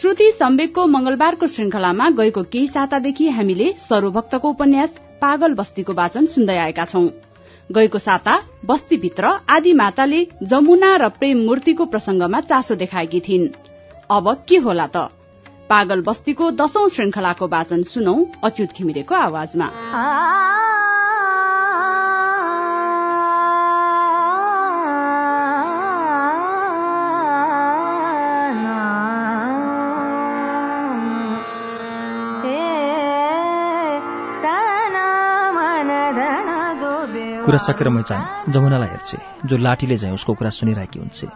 श्रुति सम्वेकको मंगलबारको श्रृंखलामा गएको केही सातादेखि हामीले सरोभक्तको उपन्यास पागल बस्तीको वाचन सुन्दै आएका छौं। गएको साता बस्तीभित्र आदि माताले जमुना र प्रेम मूर्तिको प्रसंगमा चासो देखाएकी थिइन्। अब के होला त? पागल बस्तीको दशौं श्रृंखलाको वाचन सुनौ अच्युत घिमिरेको आवाजमा। कुरा सकेर मैचाङ जमुनालाई हेर्छे जो लाठीले झैँ उसको कुरा सुनिरहेकी हुन्छे।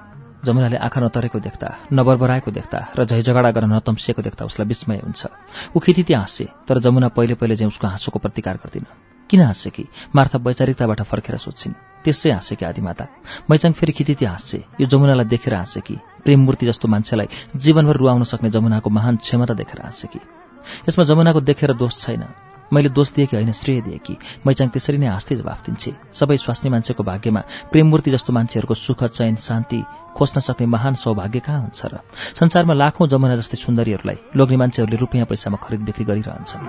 जमुनाले आँखा नतरेको देख्दा नबरबराएको देख्दा र झै झगडा गरेर नतम्सिएको देख्दा उसलाई विस्मय हुन्छ। ऊ खिति हाँस्छे तर जमुना पहिले पहिले चाहिँ उसको हाँसोको प्रतिकार गर्दिन। किन हाँस्छे कि मार्था वैचारिकताबाट फर्केर सोध्छिन्। त्यसै हाँसे कि आदिमाता। मैचाङ फेरि खिति हाँस्छे यो जमुनालाई देखेर हाँसे कि प्रेममूर्ति जस्तो मान्छेलाई जीवनभर रुवाउन सक्ने जमुनाको महान क्षमता देखेर हाँसे कि। यसमा जमुनाको देखेर दोष छैन। मैले दोष दिएँ कि होइन श्रेय दिएँ कि मैचाङ त्यसरी नै हाँस्दै जवाफ दिन्छे। सबै स्वास्नी मान्छेको भाग्यमा प्रेममूर्ति जस्तो मान्छेहरूको सुख चयन शान्ति खोज्न सक्ने महान सौभाग्य कहाँ हुन्छ र? संसारमा लाखौं जमुना जस्तै सुन्दरीहरूलाई लोग्ने मान्छेहरूले रुपियाँ पैसामा खरिद बिक्री गरिरहन्छन्।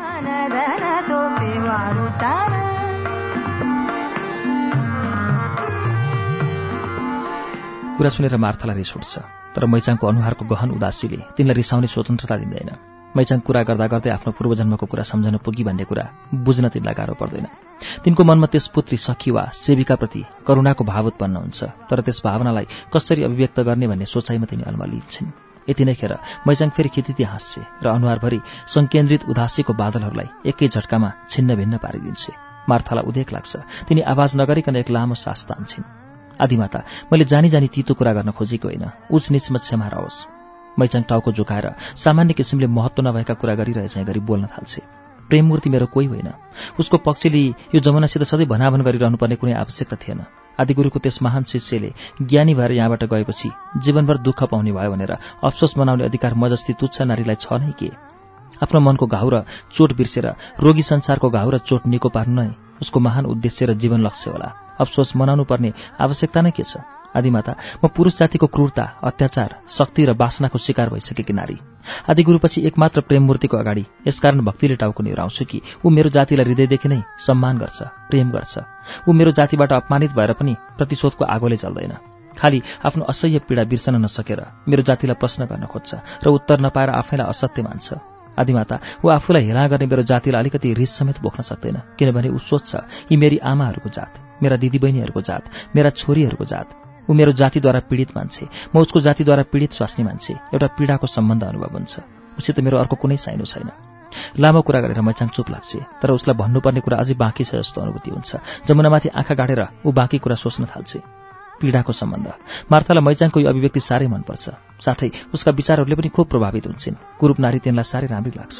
कुरा सुनेर मार्थालाई रिस उठ्छ तर मैचाङको अनुहारको गहन उदासीले तिनलाई रिसाउने स्वतन्त्रता दिँदैन। मैचाङ कुरा गर्दा गर्दै आफ्नो पूर्वजन्मको कुरा सम्झन पुगी भन्ने कुरा बुझ्न तिनलाई गाह्रो पर्दैन। तिनको मनमा त्यस पुत्री सखी वा सेविकाप्रति करुणाको भाव उत्पन्न हुन्छ तर त्यस भावनालाई कसरी अभिव्यक्त गर्ने भन्ने सोचाइमा तिनी अल्मलिन्छन् यति नै खेर मैचाङ फेरि खितिति हाँस्छे र अनुहारभरि संकेन्द्रित उदासीको बादलहरूलाई एकै झट्कामा छिन्न भिन्न पारिदिन्छे। मार्थालाई उदेक लाग्छ। तिनी आवाज नगरिकन एक लामो सास तान्छन्। आदिमाता मैले जानी जानी तितो कुरा गर्न खोजेको होइन। उच निचमा क्षमा रहोस्। मैचाङ टाउको झुकाएर सामान्य किसिमले महत्व नभएका कुरा गरिरहेछ गरी बोल्न थाल्छे। प्रेममूर्ति मेरो कोही होइन। उसको पक्षले यो जमुनासित सधैँ भनाभन गरिरहनु पर्ने कुनै आवश्यकता थिएन। आदिगुरुको त्यस महान शिष्यले ज्ञानी भएर यहाँबाट गएपछि जीवनभर दुःख पाउने भयो भनेर अफसोस मनाउने अधिकार म जस्ती तुच्छ नारीलाई छ नै के? आफ्नो मनको घाउ र चोट बिर्सेर रोगी संसारको घाउ र चोट निको पार्नु नै उसको महान उद्देश्य र जीवन लक्ष्य होला। अफसोस मनाउनु पर्ने आवश्यकता नै के छ? आदिमाता म पुरुष जातिको क्रूरता अत्याचार शक्ति र वासनाको शिकार भइसकेकी नारी आदिगुरुपछि एकमात्र प्रेममूर्तिको अगाडि यसकारण भक्तिले टाउको निहुराउँछु कि ऊ मेरो जातिलाई हृदयदेखि नै सम्मान गर्छ प्रेम गर्छ। ऊ मेरो जातिबाट अपमानित भएर पनि प्रतिशोधको आगोले चल्दैन खालि आफ्नो असह्य पीडा बिर्सन नसकेर मेरो जातिलाई प्रश्न गर्न खोज्छ र उत्तर नपाएर आफैलाई असत्य मान्छ। आदिमाता ऊ आफूलाई हेला गर्ने मेरो जातिलाई अलिकति रिस समेत बोक्न सक्दैन किनभने ऊ सोध्छ यी मेरी आमाहरूको जात मेरा दिदीबहिनीहरूको जात मेरा छोरीहरूको जात ऊ मेरो जातिद्वारा पीडित मान्छे। म उसको जातिद्वारा पीडित स्वास्नी मान्छे। एउटा पीडाको सम्बन्ध अनुभव हुन्छ। उसित मेरो अर्को कुनै साइनो छैन। लामो कुरा गरेर मैचाङ चुप लाग्छ तर उसलाई भन्नुपर्ने कुरा अझै बाँकी छ जस्तो अनुभूति हुन्छ। जमुनामाथि आँखा गाडेर ऊ बाँकी कुरा सोच्न थाल्छ पीडाको सम्बन्ध। मार्थालाई मैचाङको यो अभिव्यक्ति साह्रै मनपर्छ। साथै उसका विचारहरूले पनि खुब प्रभावित हुन्छन्। कुरूप नारी तिनलाई साह्रै राम्रै लाग्छ।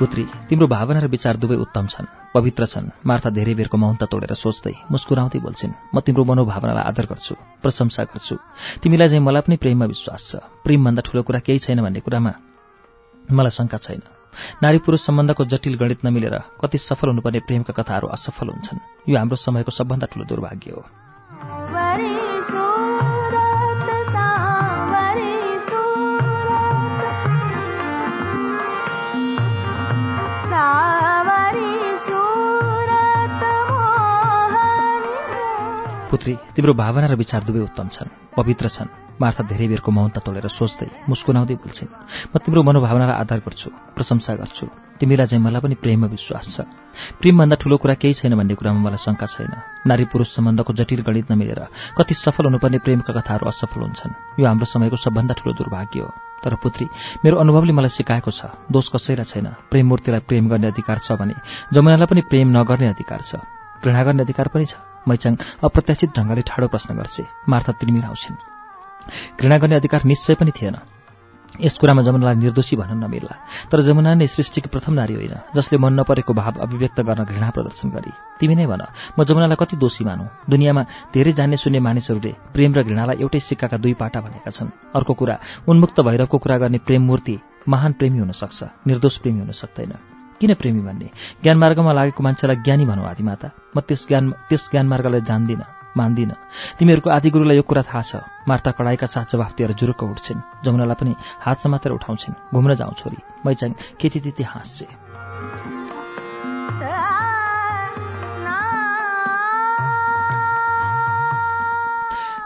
पुत्री तिम्रो भावना र विचार दुवै उत्तम छन् पवित्र छन्। मार्था धेरै बेरको मौनता तोडेर सोच्दै मुस्कुराउँदै बोल्छिन् म तिम्रो मनोभावनालाई आदर गर्छु प्रशंसा गर्छु। तिमीलाई चाहिँ मलाई पनि प्रेममा विश्वास छ। प्रेमभन्दा ठूलो कुरा केही छैन भन्ने कुरामा मलाई शङ्का छैन। नारी पुरुष सम्बन्धको जटिल गणित नमिलेर कति सफल हुनुपर्ने प्रेमका कथाहरू असफल हुन्छन्। यो हाम्रो समयको सबभन्दा ठूलो दुर्भाग्य हो। पुत्री तिम्रो भावना र विचार दुवै उत्तम छन् पवित्र छन्। मार्था धेरै बेरको मौनता तोडेर सोच्दै मुस्कुनाउँदै बोल्छिन् म तिम्रो मनोभावनालाई आधार गर्छु प्रशंसा गर्छु। तिमीलाई चाहिँ मलाई पनि प्रेममा विश्वास छ। प्रेमभन्दा ठूलो कुरा केही छैन भन्ने कुरामा मलाई शङ्का छैन। नारी पुरुष सम्बन्धको जटिल गणित नमिलेर कति सफल हुनुपर्ने प्रेमका कथाहरू असफल हुन्छन्। यो हाम्रो समयको सबभन्दा ठूलो दुर्भाग्य हो। तर पुत्री मेरो अनुभवले मलाई सिकाएको छ। दोष कसैलाई छैन। प्रेममूर्तिलाई प्रेम गर्ने अधिकार छ भने जमुनालाई पनि प्रेम नगर्ने अधिकार छ। घृणा गर्ने अधिकार पनि छ। मैचाङ अप्रत्याशित ढङ्गले ठाडो प्रश्न गर्छे। मार्था तिर्मिराउँछिन् घृणा गर्ने अधिकार निश्चय पनि थिएन। यस कुरामा जमुनालाई निर्दोषी भन्न नमिल्ला। तर जमुना नै सृष्टिको प्रथम नारी होइन जसले मन नपरेको भाव अभिव्यक्त गर्न घृणा प्रदर्शन गरी। तिमी नै भन म जमुनालाई कति दोषी मानौ? दुनियाँमा धेरै जान्ने सुन्ने मानिसहरूले प्रेम र घृणालाई एउटै सिक्काका दुई पाटा भनेका छन्। अर्को कुरा उन्मुक्त भैरवको कुरा गर्ने प्रेम मूर्ति महान प्रेमी हुन सक्छ निर्दोष प्रेमी हुन सक्दैन किन प्रेमी भन्ने? ज्ञानमार्गमा लागेको मान्छेलाई ज्ञानी भनौँ आदिमाता म त्यस ज्ञान त्यस ज्ञानमार्गलाई जान्दिनँ मान्दिनँ। तिमीहरूको आदिगुरुलाई यो कुरा थाहा छ। मार्ता कडाईका साथ जवाफ दिएर जुरुक्क उठ्छिन्। जमुनालाई पनि हात समातेर उठाउँछिन्। घुम्न जाउँ छोरी। मैचाङ केटी त्यति हाँस्छे।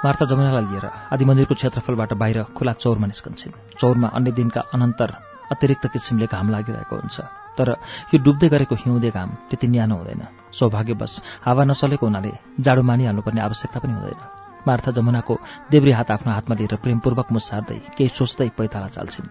मार्ता जमुनालाई लिएर आदि मन्दिरको क्षेत्रफलबाट बाहिर खुला चौरमा निस्कन्छन्। चौरमा अन्य दिनका अनन्तर अतिरिक्त किसिमले घाम लागिरहेको हुन्छ। तर यो डुब्दै गरेको हिउँदे घाम त्यति न्यानो हुँदैन। सौभाग्यवश हावा नचलेको हुनाले जाडो मानिहाल्नुपर्ने आवश्यकता पनि हुँदैन। मार्था जमुनाको देब्री हात आफ्नो हातमा लिएर प्रेमपूर्वक मुसार्दै केही सोच्दै पैताला चाल्छिन्।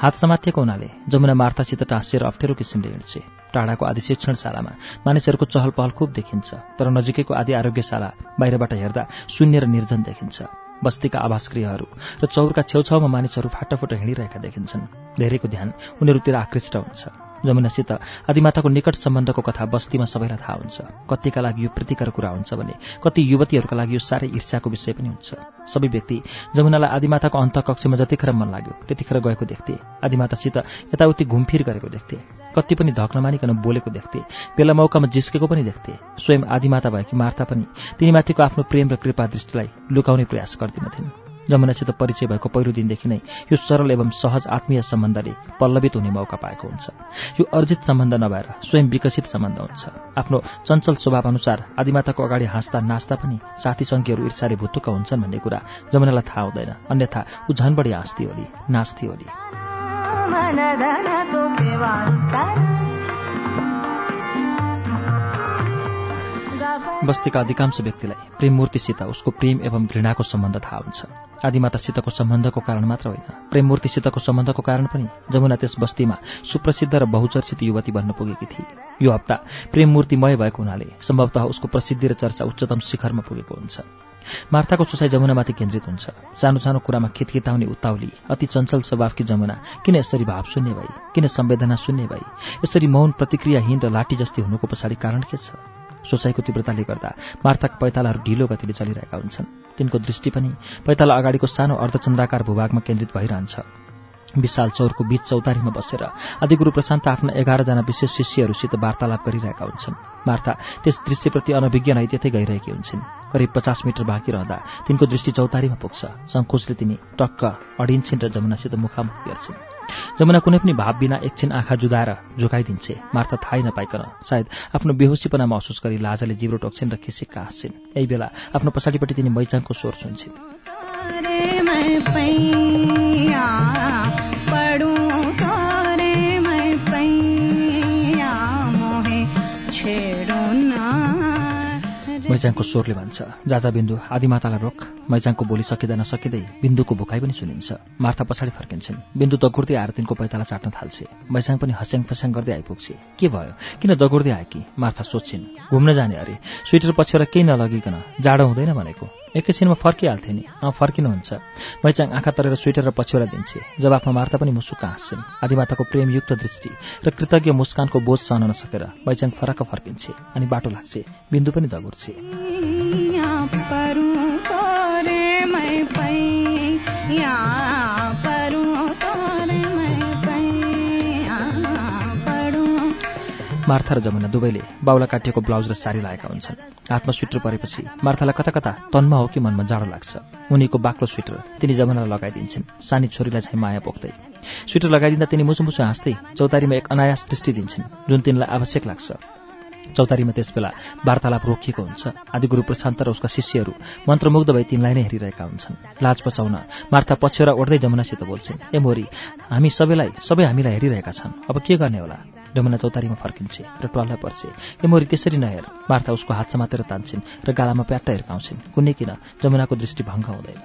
हात समातिएको हुनाले जमुना मार्थासित टाँसिएर अप्ठ्यारो किसिमले हिँड्छे। टाढाको आदि शिक्षणशालामा मानिसहरूको चहल पहल खुब देखिन्छ तर नजिकैको आदि आरोग्यशाला बाहिरबाट हेर्दा शून्य र निर्जन देखिन्छ। बस्तीका आवासगृहहरू र चौरका छेउछाउमा मानिसहरू फाटाफुटा हिँडिरहेका देखिन्छन्। धेरैको ध्यान उनीहरूतिर आकृष्ट हुन्छ। जमुनासित आदिमाताको निकट सम्बन्धको कथा बस्तीमा सबैलाई थाहा हुन्छ। कतिका लागि यो प्रीतिकर कुरा हुन्छ भने कति युवतीहरूका लागि यो साह्रै ईर्ष्याको विषय पनि हुन्छ। सबै व्यक्ति जमुनालाई आदिमाताको अन्तकक्षमा जतिखेर मन लाग्यो त्यतिखेर गएको देख्थे। आदिमातासित यताउति घुमफिर गरेको देख्थे। कति पनि धक नमानिकन बोलेको देख्थे। बेला मौकामा जिस्केको पनि देख्थे। स्वयं आदिमाता भएकी मार्ता पनि तिनीमाथिको आफ्नो प्रेम र कृपा दृष्टिलाई लुकाउने प्रयास गर्दिनथिन् जमुनासित परिचय भएको पहिलो दिनदेखि नै यो सरल एवं सहज आत्मीय सम्बन्धले पल्लवित हुने मौका पाएको हुन्छ। यो अर्जित सम्बन्ध नभएर स्वयं विकसित सम्बन्ध हुन्छ। आफ्नो चञ्चल स्वभाव अनुसार आदिमाताको अगाडि हाँस्दा नाच्दा पनि साथी सङ्घीयहरू ईर्षाले भुतुक्क हुन्छन् भन्ने कुरा जमुनालाई थाहा हुँदैन। अन्यथा ऊ झन बढी हाँस्थी होली नाच्थी होली बस्तीका अधिकांश व्यक्तिलाई प्रेममूर्तिसित उसको प्रेम एवं घृणाको सम्बन्ध थाहा हुन्छ। आदिमातासितको सम्बन्धको कारण मात्र होइन। प्रेममूर्तिसितको सम्बन्धको कारण पनि जमुना त्यस बस्तीमा सुप्रसिद्ध र बहुचर्चित युवती बन्न पुगेकी थिए। यो हप्ता प्रेममूर्तिमय भएको हुनाले सम्भवतः उसको प्रसिद्धि र चर्चा उच्चतम शिखरमा पुगेको हुन्छ। मार्थाको सोचाइ जमुनामाथि केन्द्रित हुन्छ। सानो सानो कुरामा खितखिताउने उताउली अति चञ्चल स्वभावकी जमुना किन यसरी भाव शून्य भई किन संवेदना शून्य भई यसरी मौन प्रतिक्रियाहीन र लाठी जस्ती हुनुको पछाडि कारण के छ? सोचाइको तीव्रताले गर्दा मार्थाका पैतालाहरू ढिलो गतिले चलिरहेका हुन्छन्। तिनको दृष्टि पनि पैताला अगाडिको सानो अर्धचन्द्राकार भूभागमा केन्द्रित भइरहन्छ। विशाल चौरको बीच चौतारीमा बसेर आदिगुरु प्रशान्त आफ्ना एघारजना विशेष शिष्यहरूसित वार्तालाप गरिरहेका हुन्छन्। मार्था त्यस दृश्यप्रति अनभिज्ञ नै त्यतै गइरहेकी हुन्छन्। करिब पचास मिटर बाँकी रहँदा तिनको दृष्टि चौतारीमा पुग्छ। सङ्कोचले तिनी टक्क अडिन्छन् र जमुनासित मुखामुख गर्छिन्। जमुना कुनै पनि भाव बिना एकछिन आँखा जुदाएर झुकाइदिन्छे मार्था थाहै नपाइकन। सायद आफ्नो बेहोसीपना महसुस गरी लाजाले जिब्रो टोक्छिन् र खिसिक्का हाँस्छिन्। यही बेला आफ्नो पछाडिपट्टि तिनी मैचाङको स्वर सुन्छन्। मैचाङको स्वरले भन्छ जाजा बिन्दु आदिमातालाई रोक। मैचाङको बोली सकिँदा नसकिँदै बिन्दुको भुकाइ पनि सुनिन्छ। मार्था पछाडि फर्किन्छन्। बिन्दु दगुर्दै आएर तिनको पैताला चाट्न थाल्छे। मैचाङ पनि हस्याङ फस्याङ गर्दै आइपुग्छे। के भयो? किन दगुर्दै आए कि? मार्था सोध्छिन्। घुम्न जाने अरे। स्वेटर पछ्यौरा केही नलगिकन जाडो हुँदैन भनेको। एकैछिनमा फर्किहाल्थे नि। अँ फर्किनुहुन्छ। मैचाङ आँखा तरेर स्वेटर र पछ्यौरा दिन्छे। जवाफमा मार्ता पनि मुसुक्क हाँस्छन्। आदिमाताको प्रेमयुक्त दृष्टि र कृतज्ञ मुस्कानको बोझ सहन नसकेर मैचाङ फरक्क फर्किन्छे अनि बाटो लाग्छे। बिन्दु पनि दगुर्छे मार्था र जमुना दुवैले बाउला काटिएको ब्लाउज र साडी लगाएका हुन्छन्। हातमा स्वेटर परेपछि मार्थालाई कता कता तनमा हो कि मनमा जाडो लाग्छ। उनीको बाक्लो स्वेटर तिनी जमुनालाई लगाइदिन्छन्। सानी छोरीलाई चाहिँ माया पोख्दै। स्वेटर लगाइदिँदा तिनी मुसु मुसु हाँस्दै चौतारीमा एक अनायास दृष्टि दिन्छन् जुन तिनलाई आवश्यक लाग्छ। चौतारीमा त्यसबेला वार्तालाप रोकिएको हुन्छ। आदिगुरु प्रशान्त र उसका शिष्यहरू मन्त्रमुग्ध भई तिनलाई नै हेरिरहेका हुन्छन्। लाज पचाउन मार्था पछ्यौरा ओढ्दै जमुनासित बोल्छन्। ए मोरी हामी सबैलाई सबै हामीलाई हेरिरहेका छन्। अब के गर्ने होला? जमुना चौतारीमा फर्किन्छे र टल्ला पर्छे। ए मोरी त्यसरी नहेर। मार्था उसको हात समातेर तान्छन् र गालामा प्याट्टा हिर्काउँछिन्। कुनै किन जमुनाको दृष्टि भङ्ग हुँदैन।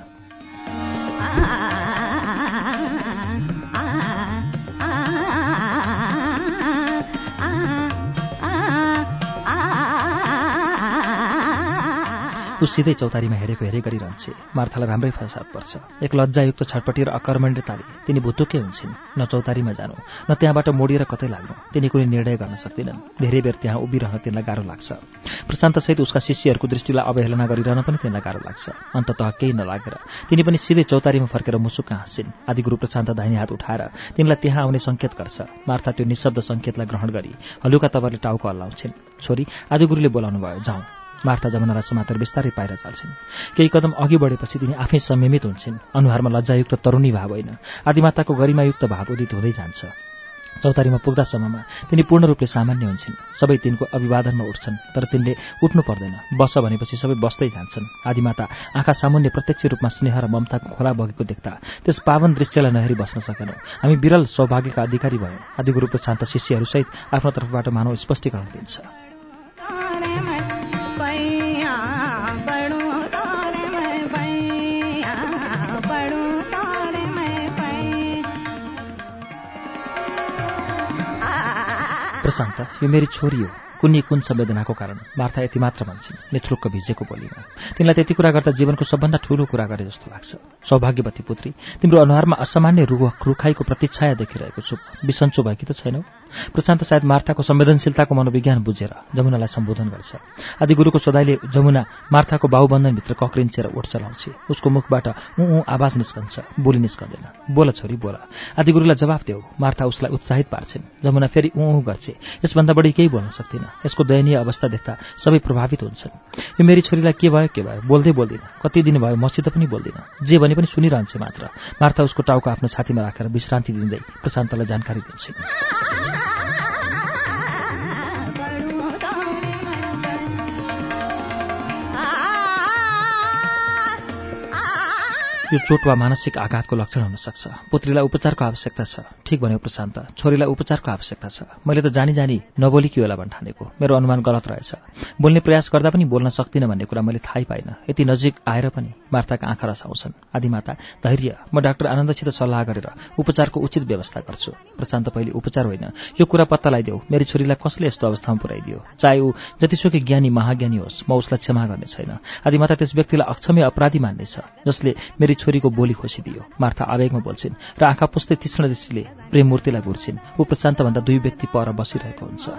सिधै चौतारीमा हेरेको हेरे गरिरहन्छे। मार्थालाई राम्रै फसाद पर्छ। एक लज्जायुक्त छटपटी र अकर्मण्यताले तिनी भुतुकै हुन्छन्। न चौतारीमा जानु न त्यहाँबाट मोडिएर कतै लाग्नु। तिनी कुनै निर्णय गर्न सक्दिनन्। धेरै बेर त्यहाँ उभिरहन तिनलाई गाह्रो लाग्छ। प्रशान्तसहित उसका शिष्यहरूको दृष्टिलाई अवहेलना गरिरहन पनि तिनलाई गाह्रो लाग्छ। अन्तत केही नलागेर। तिनी पनि सिधै चौतारीमा फर्केर मुसुक्क हाँसिन्। आदिगुरु प्रशान्त दाहिने हात उठाएर तिनलाई त्यहाँ आउने सङ्केत गर्छ। मार्था त्यो निशब्द सङ्केतलाई ग्रहण गरी हलुका तवरले टाउको हल्लाउँछिन्। छोरी आदिगुरुले बोलाउनु भयो जाउँ। मार्था जमुनालाई समातेर बिस्तारै पाएर चाल्छिन्। केही कदम अघि बढेपछि तिनी आफै संयमित हुन्छन्। अनुहारमा लज्जायुक्त तरुणी भाव होइन। आदिमाताको गरिमायुक्त भाव उदित हुँदै जान्छ। चौतारीमा पुग्दासम्ममा तिनी पूर्ण रूपले सामान्य हुन्छन्। सबै तिनको अभिवादनमा उठ्छन् तर तिनले उठ्नु पर्दैन। बस भनेपछि सबै बस्दै जान्छन्। आदिमाता आँखा सामुन्य प्रत्यक्ष रूपमा स्नेह र ममताको खोला बगेको देख्दा त्यस पावन दृश्यलाई नहेरी बस्न सकेनौँ। हामी विरल सौभाग्यका अधिकारी भयौँ। आदिगुरुको शान्त शिष्यहरूसहित आफ्नो तर्फबाट मानव स्पष्टीकरण दिन्छ। प्रशान्त यो मेरी छोरी हो। कुनै कुन संवेदनाको कारण? मार्था यति मात्र भन्छन् नेतृत्व भिजेको बोलीमा तिनलाई त्यति कुरा गर्दा जीवनको सबभन्दा ठूलो कुरा गरे जस्तो लाग्छ। सौभाग्यवती पुत्री तिम्रो अनुहारमा असामान्य रुख रुखाइको प्रतीक्षाया देखिरहेको छु। बिसन्चो भएकी त छैनौ। प्रशान्त सायद मार्थाको संवेदनशीलताको मनोविज्ञान बुझेर जमुनालाई सम्बोधन गर्छ। आदि गुरुको सोधाइले जमुना मार्थाको बाहुबन्धनभित्र कक्रिन्चेर ओठ चलाउँछ। उसको मुखबाट ऊ ऊ आवाज निस्कन्छ बोली निस्कँदैन। बोल छोरी बोल। आदि गुरुलाई जवाफ देऊ मार्था उसलाई उत्साहित पार्छिन्। जमुना फेरि ऊ ऊ गर्छे। यसभन्दा बढी केही बोल्न सक्दिन। यसको दयनीय अवस्था देख्दा सबै प्रभावित हुन्छन्। यो मेरी छोरीलाई के भयो के भयो? बोल्दै बोल्दिनँ। कति दिन भयो मसित पनि बोल्दिनँ। जे भने पनि सुनिरहन्छ मात्र। मार्था उसको टाउको आफ्नो छातीमा राखेर विश्रान्ति दिँदै प्रशान्तलाई जानकारी दिन्छन्। यो चोट वा मानसिक आघातको लक्षण हुन सक्छ पुत्रीलाई उपचारको आवश्यकता छ। ठिक भन्यो प्रशान्त छोरीलाई उपचारको आवश्यकता छ। मैले त जानी जानी नबोली कि होला भन्ठानेको मेरो अनुमान गलत रहेछ। बोल्ने प्रयास गर्दा पनि बोल्न सक्दिनँ भन्ने कुरा मैले थाहै पाइनँ। यति नजिक आएर पनि मार्ताका आँखा रसाउँछन्। आदिमाता धैर्य। म डाक्टर आनन्दसित सल्लाह गरेर उपचारको उचित व्यवस्था गर्छु। प्रशान्त पहिले उपचार होइन। यो कुरा पत्ता लगाइदेऊ मेरी छोरीलाई कसले यस्तो अवस्थामा पुर्याइदियो? चाहे ऊ जतिसुकै ज्ञानी महाज्ञानी होस् म उसलाई क्षमा गर्ने छैन। आदिमाता त्यस व्यक्तिलाई अक्षम्य अपराधी मान्नेछ जसले मेरी छोरीको बोली खोसिदियो। मार्था आवेगमा बोल्छिन् र आँखा पुस्दै तीक्ष्ण दृष्टिले प्रेममूर्तिलाई घुर्छिन्। ऊ प्रशान्तभन्दा दुई व्यक्ति पर बसिरहेको हुन्छ।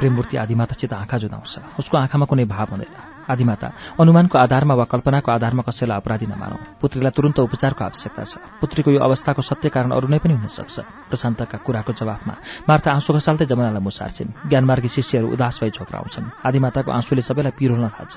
प्रेममूर्ति आदिमातासित आँखा जुदाउँछ। उसको आँखामा कुनै भाव हुँदैन। आदिमाता अनुमानको आधारमा वा कल्पनाको आधारमा कसैलाई अपराधी नमानौ। पुत्रीलाई तुरन्त उपचारको आवश्यकता छ। पुत्रीको यो अवस्थाको सत्य कारण अरू नै पनि हुन सक्छ प्रशान्तका कुराको जवाफमा मार्था आँसु खसाल्दै जमनालाई मुसार्छिन्। ज्ञानमार्गी शिष्यहरू उदास भई छोक्राउँछन्। आदिमाताको आँसुले सबैलाई पिरोल्न थाल्छ।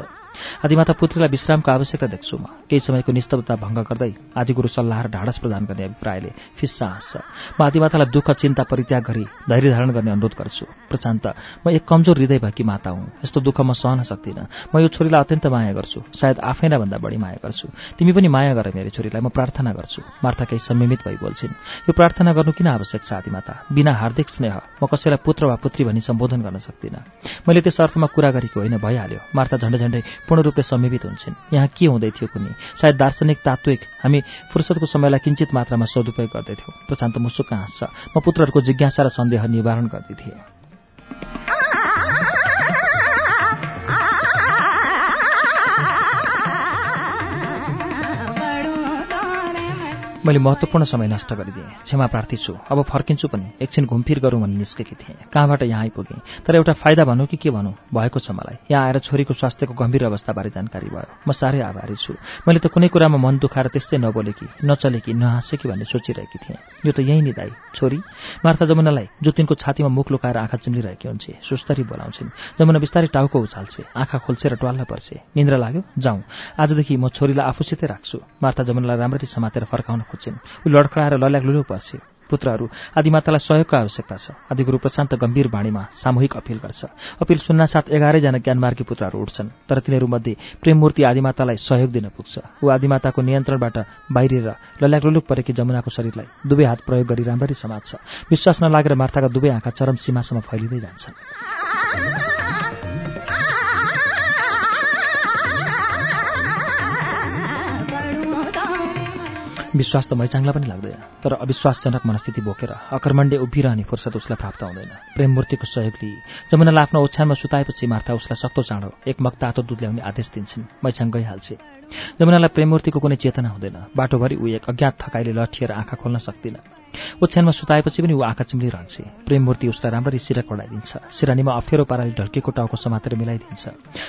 आदिमाता पुत्रीलाई विश्रामको आवश्यकता देख्छु म। केही समयको निस्तब्धता भङ्ग गर्दै आदिगुरु सल्लाह र ढाडस प्रदान गर्ने अभिप्रायले फिस्सा हाँस्छ। म आदिमातालाई दुःख चिन्ता परित्याग गरी धैर्य धारण गर्ने अनुरोध गर्छु। प्रशान्त म एक कमजोर हृदय भएकी माता हुँ। यस्तो दुःख म सहन सक्दिनँ। म यो छोरीलाई अत्यन्त माया गर्छु। सायद आफैलाई भन्दा बढी माया गर्छु। तिमी पनि माया गर मेरो छोरीलाई म प्रार्थना गर्छु। मार्था केही संयमित भई बोल्छिन्। यो प्रार्थना गर्नु किन आवश्यक छ आदिमाता? बिना हार्दिक स्नेह म कसैलाई पुत्र वा पुत्री भनी सम्बोधन गर्न सक्दिनँ। मैले त्यस अर्थमा कुरा गरेको होइन भइहाल्यो। मार्था झन्डै झन्डै पूर्ण रूपले समीपित हुन्छन्। यहाँ के हुँदै थियो कुनै सायद दार्शनिक तात्विक हामी फुर्सदको समयलाई किञ्चित मात्रामा सदुपयोग गर्दैथ्यौँ। प्रशान्त मुसुक्क हाँस्छ म पुत्रहरूको जिज्ञासा र सन्देह निवारण गर्दैथिएँ मैले महत्त्वपूर्ण समय नष्ट गरिदिएँ। क्षमा प्रार्थी छु। अब फर्किन्छु पनि। एकछिन घुमफिर गरौँ भनी निस्केकी थिएँ। कहाँबाट यहाँ आइपुगेँ? तर एउटा फाइदा भनौँ कि के भनौँ? भएको छ मलाई। यहाँ आएर छोरीको स्वास्थ्यको गम्भीर अवस्थाबारे जानकारी भयो। म साह्रै आभारी छु। मैले त कुनै कुरामा मन दुखाएर त्यस्तै नबोलेकी नचलेकी नहाँसेकी भन्ने सोचिरहेकी थिएँ। यो त यही निदाई। छोरी मार्था जमुनालाई जुतिनको छातीमा मुख लुकाएर आँखा चिम्लिरहेकी हुन्छे। सुस्तरी बोलाउँछिन्। जमुना बिस्तारै टाउको उछाल्छे। आँखा खोल्छे र ट्वाल्न पर्छे। निन्द्रा लाग्यो? जाउँ। आजदेखि म छोरीलाई आफूसितै राख्छु। मार्था जमुनालाई राम्ररी समातेर फर्काउन खोज्छिन् ऊ लडखडाएर लल्याक लुलु पर्छ पुत्रहरू आदिमातालाई सहयोगको आवश्यकता छ। आदिगुरु प्रशान्त गम्भीर बाणीमा सामूहिक अपिल गर्छ। अपिल सुन्नासाथ एघारैजना ज्ञानमार्गी पुत्रहरू उठ्छन् तर तिनीहरूमध्ये प्रेममूर्ति आदिमातालाई सहयोग दिन पुग्छ। ऊ आदिमाताको नियन्त्रणबाट बाहिरिएर लल्याक लुलुक परेकी जमुनाको शरीरलाई दुवै हात प्रयोग गरी राम्ररी समात्छ। विश्वास नलागेर मार्ताका दुवै आँखा चरम सीमासम्म फैलिँदै जान्छन्। विश्वास त मैचाङलाई पनि लाग्दैन। तर अविश्वासजनक मनस्थिति बोकेर अकर्मण्डे उभिरहने फुर्सद उसलाई प्राप्त हुँदैन। प्रेममूर्तिको सहयोग लिई जमुनालाई आफ्नो ओछ्यानमा सुताएपछि मार्था उसलाई सक्तो चाँडो एक मग तातो दुध ल्याउने आदेश दिन्छन्। मैचाङ गइहाल्छे। जमुनालाई प्रेममूर्तिको कुनै चेतना हुँदैन। बाटोभरि ऊ एक अज्ञात थकाइले लठिएर आँखा खोल्न सक्दिन। ओछ्यानमा सुताएपछि पनि ऊ आँखा चिम्लिरहन्छे प्रेममूर्ति उसलाई राम्ररी सिरक कडाइदिन्छ। सिरानीमा अप्ठ्यारो पाराले ढल्केको टाउको समातेर मिलाइदिन्छ।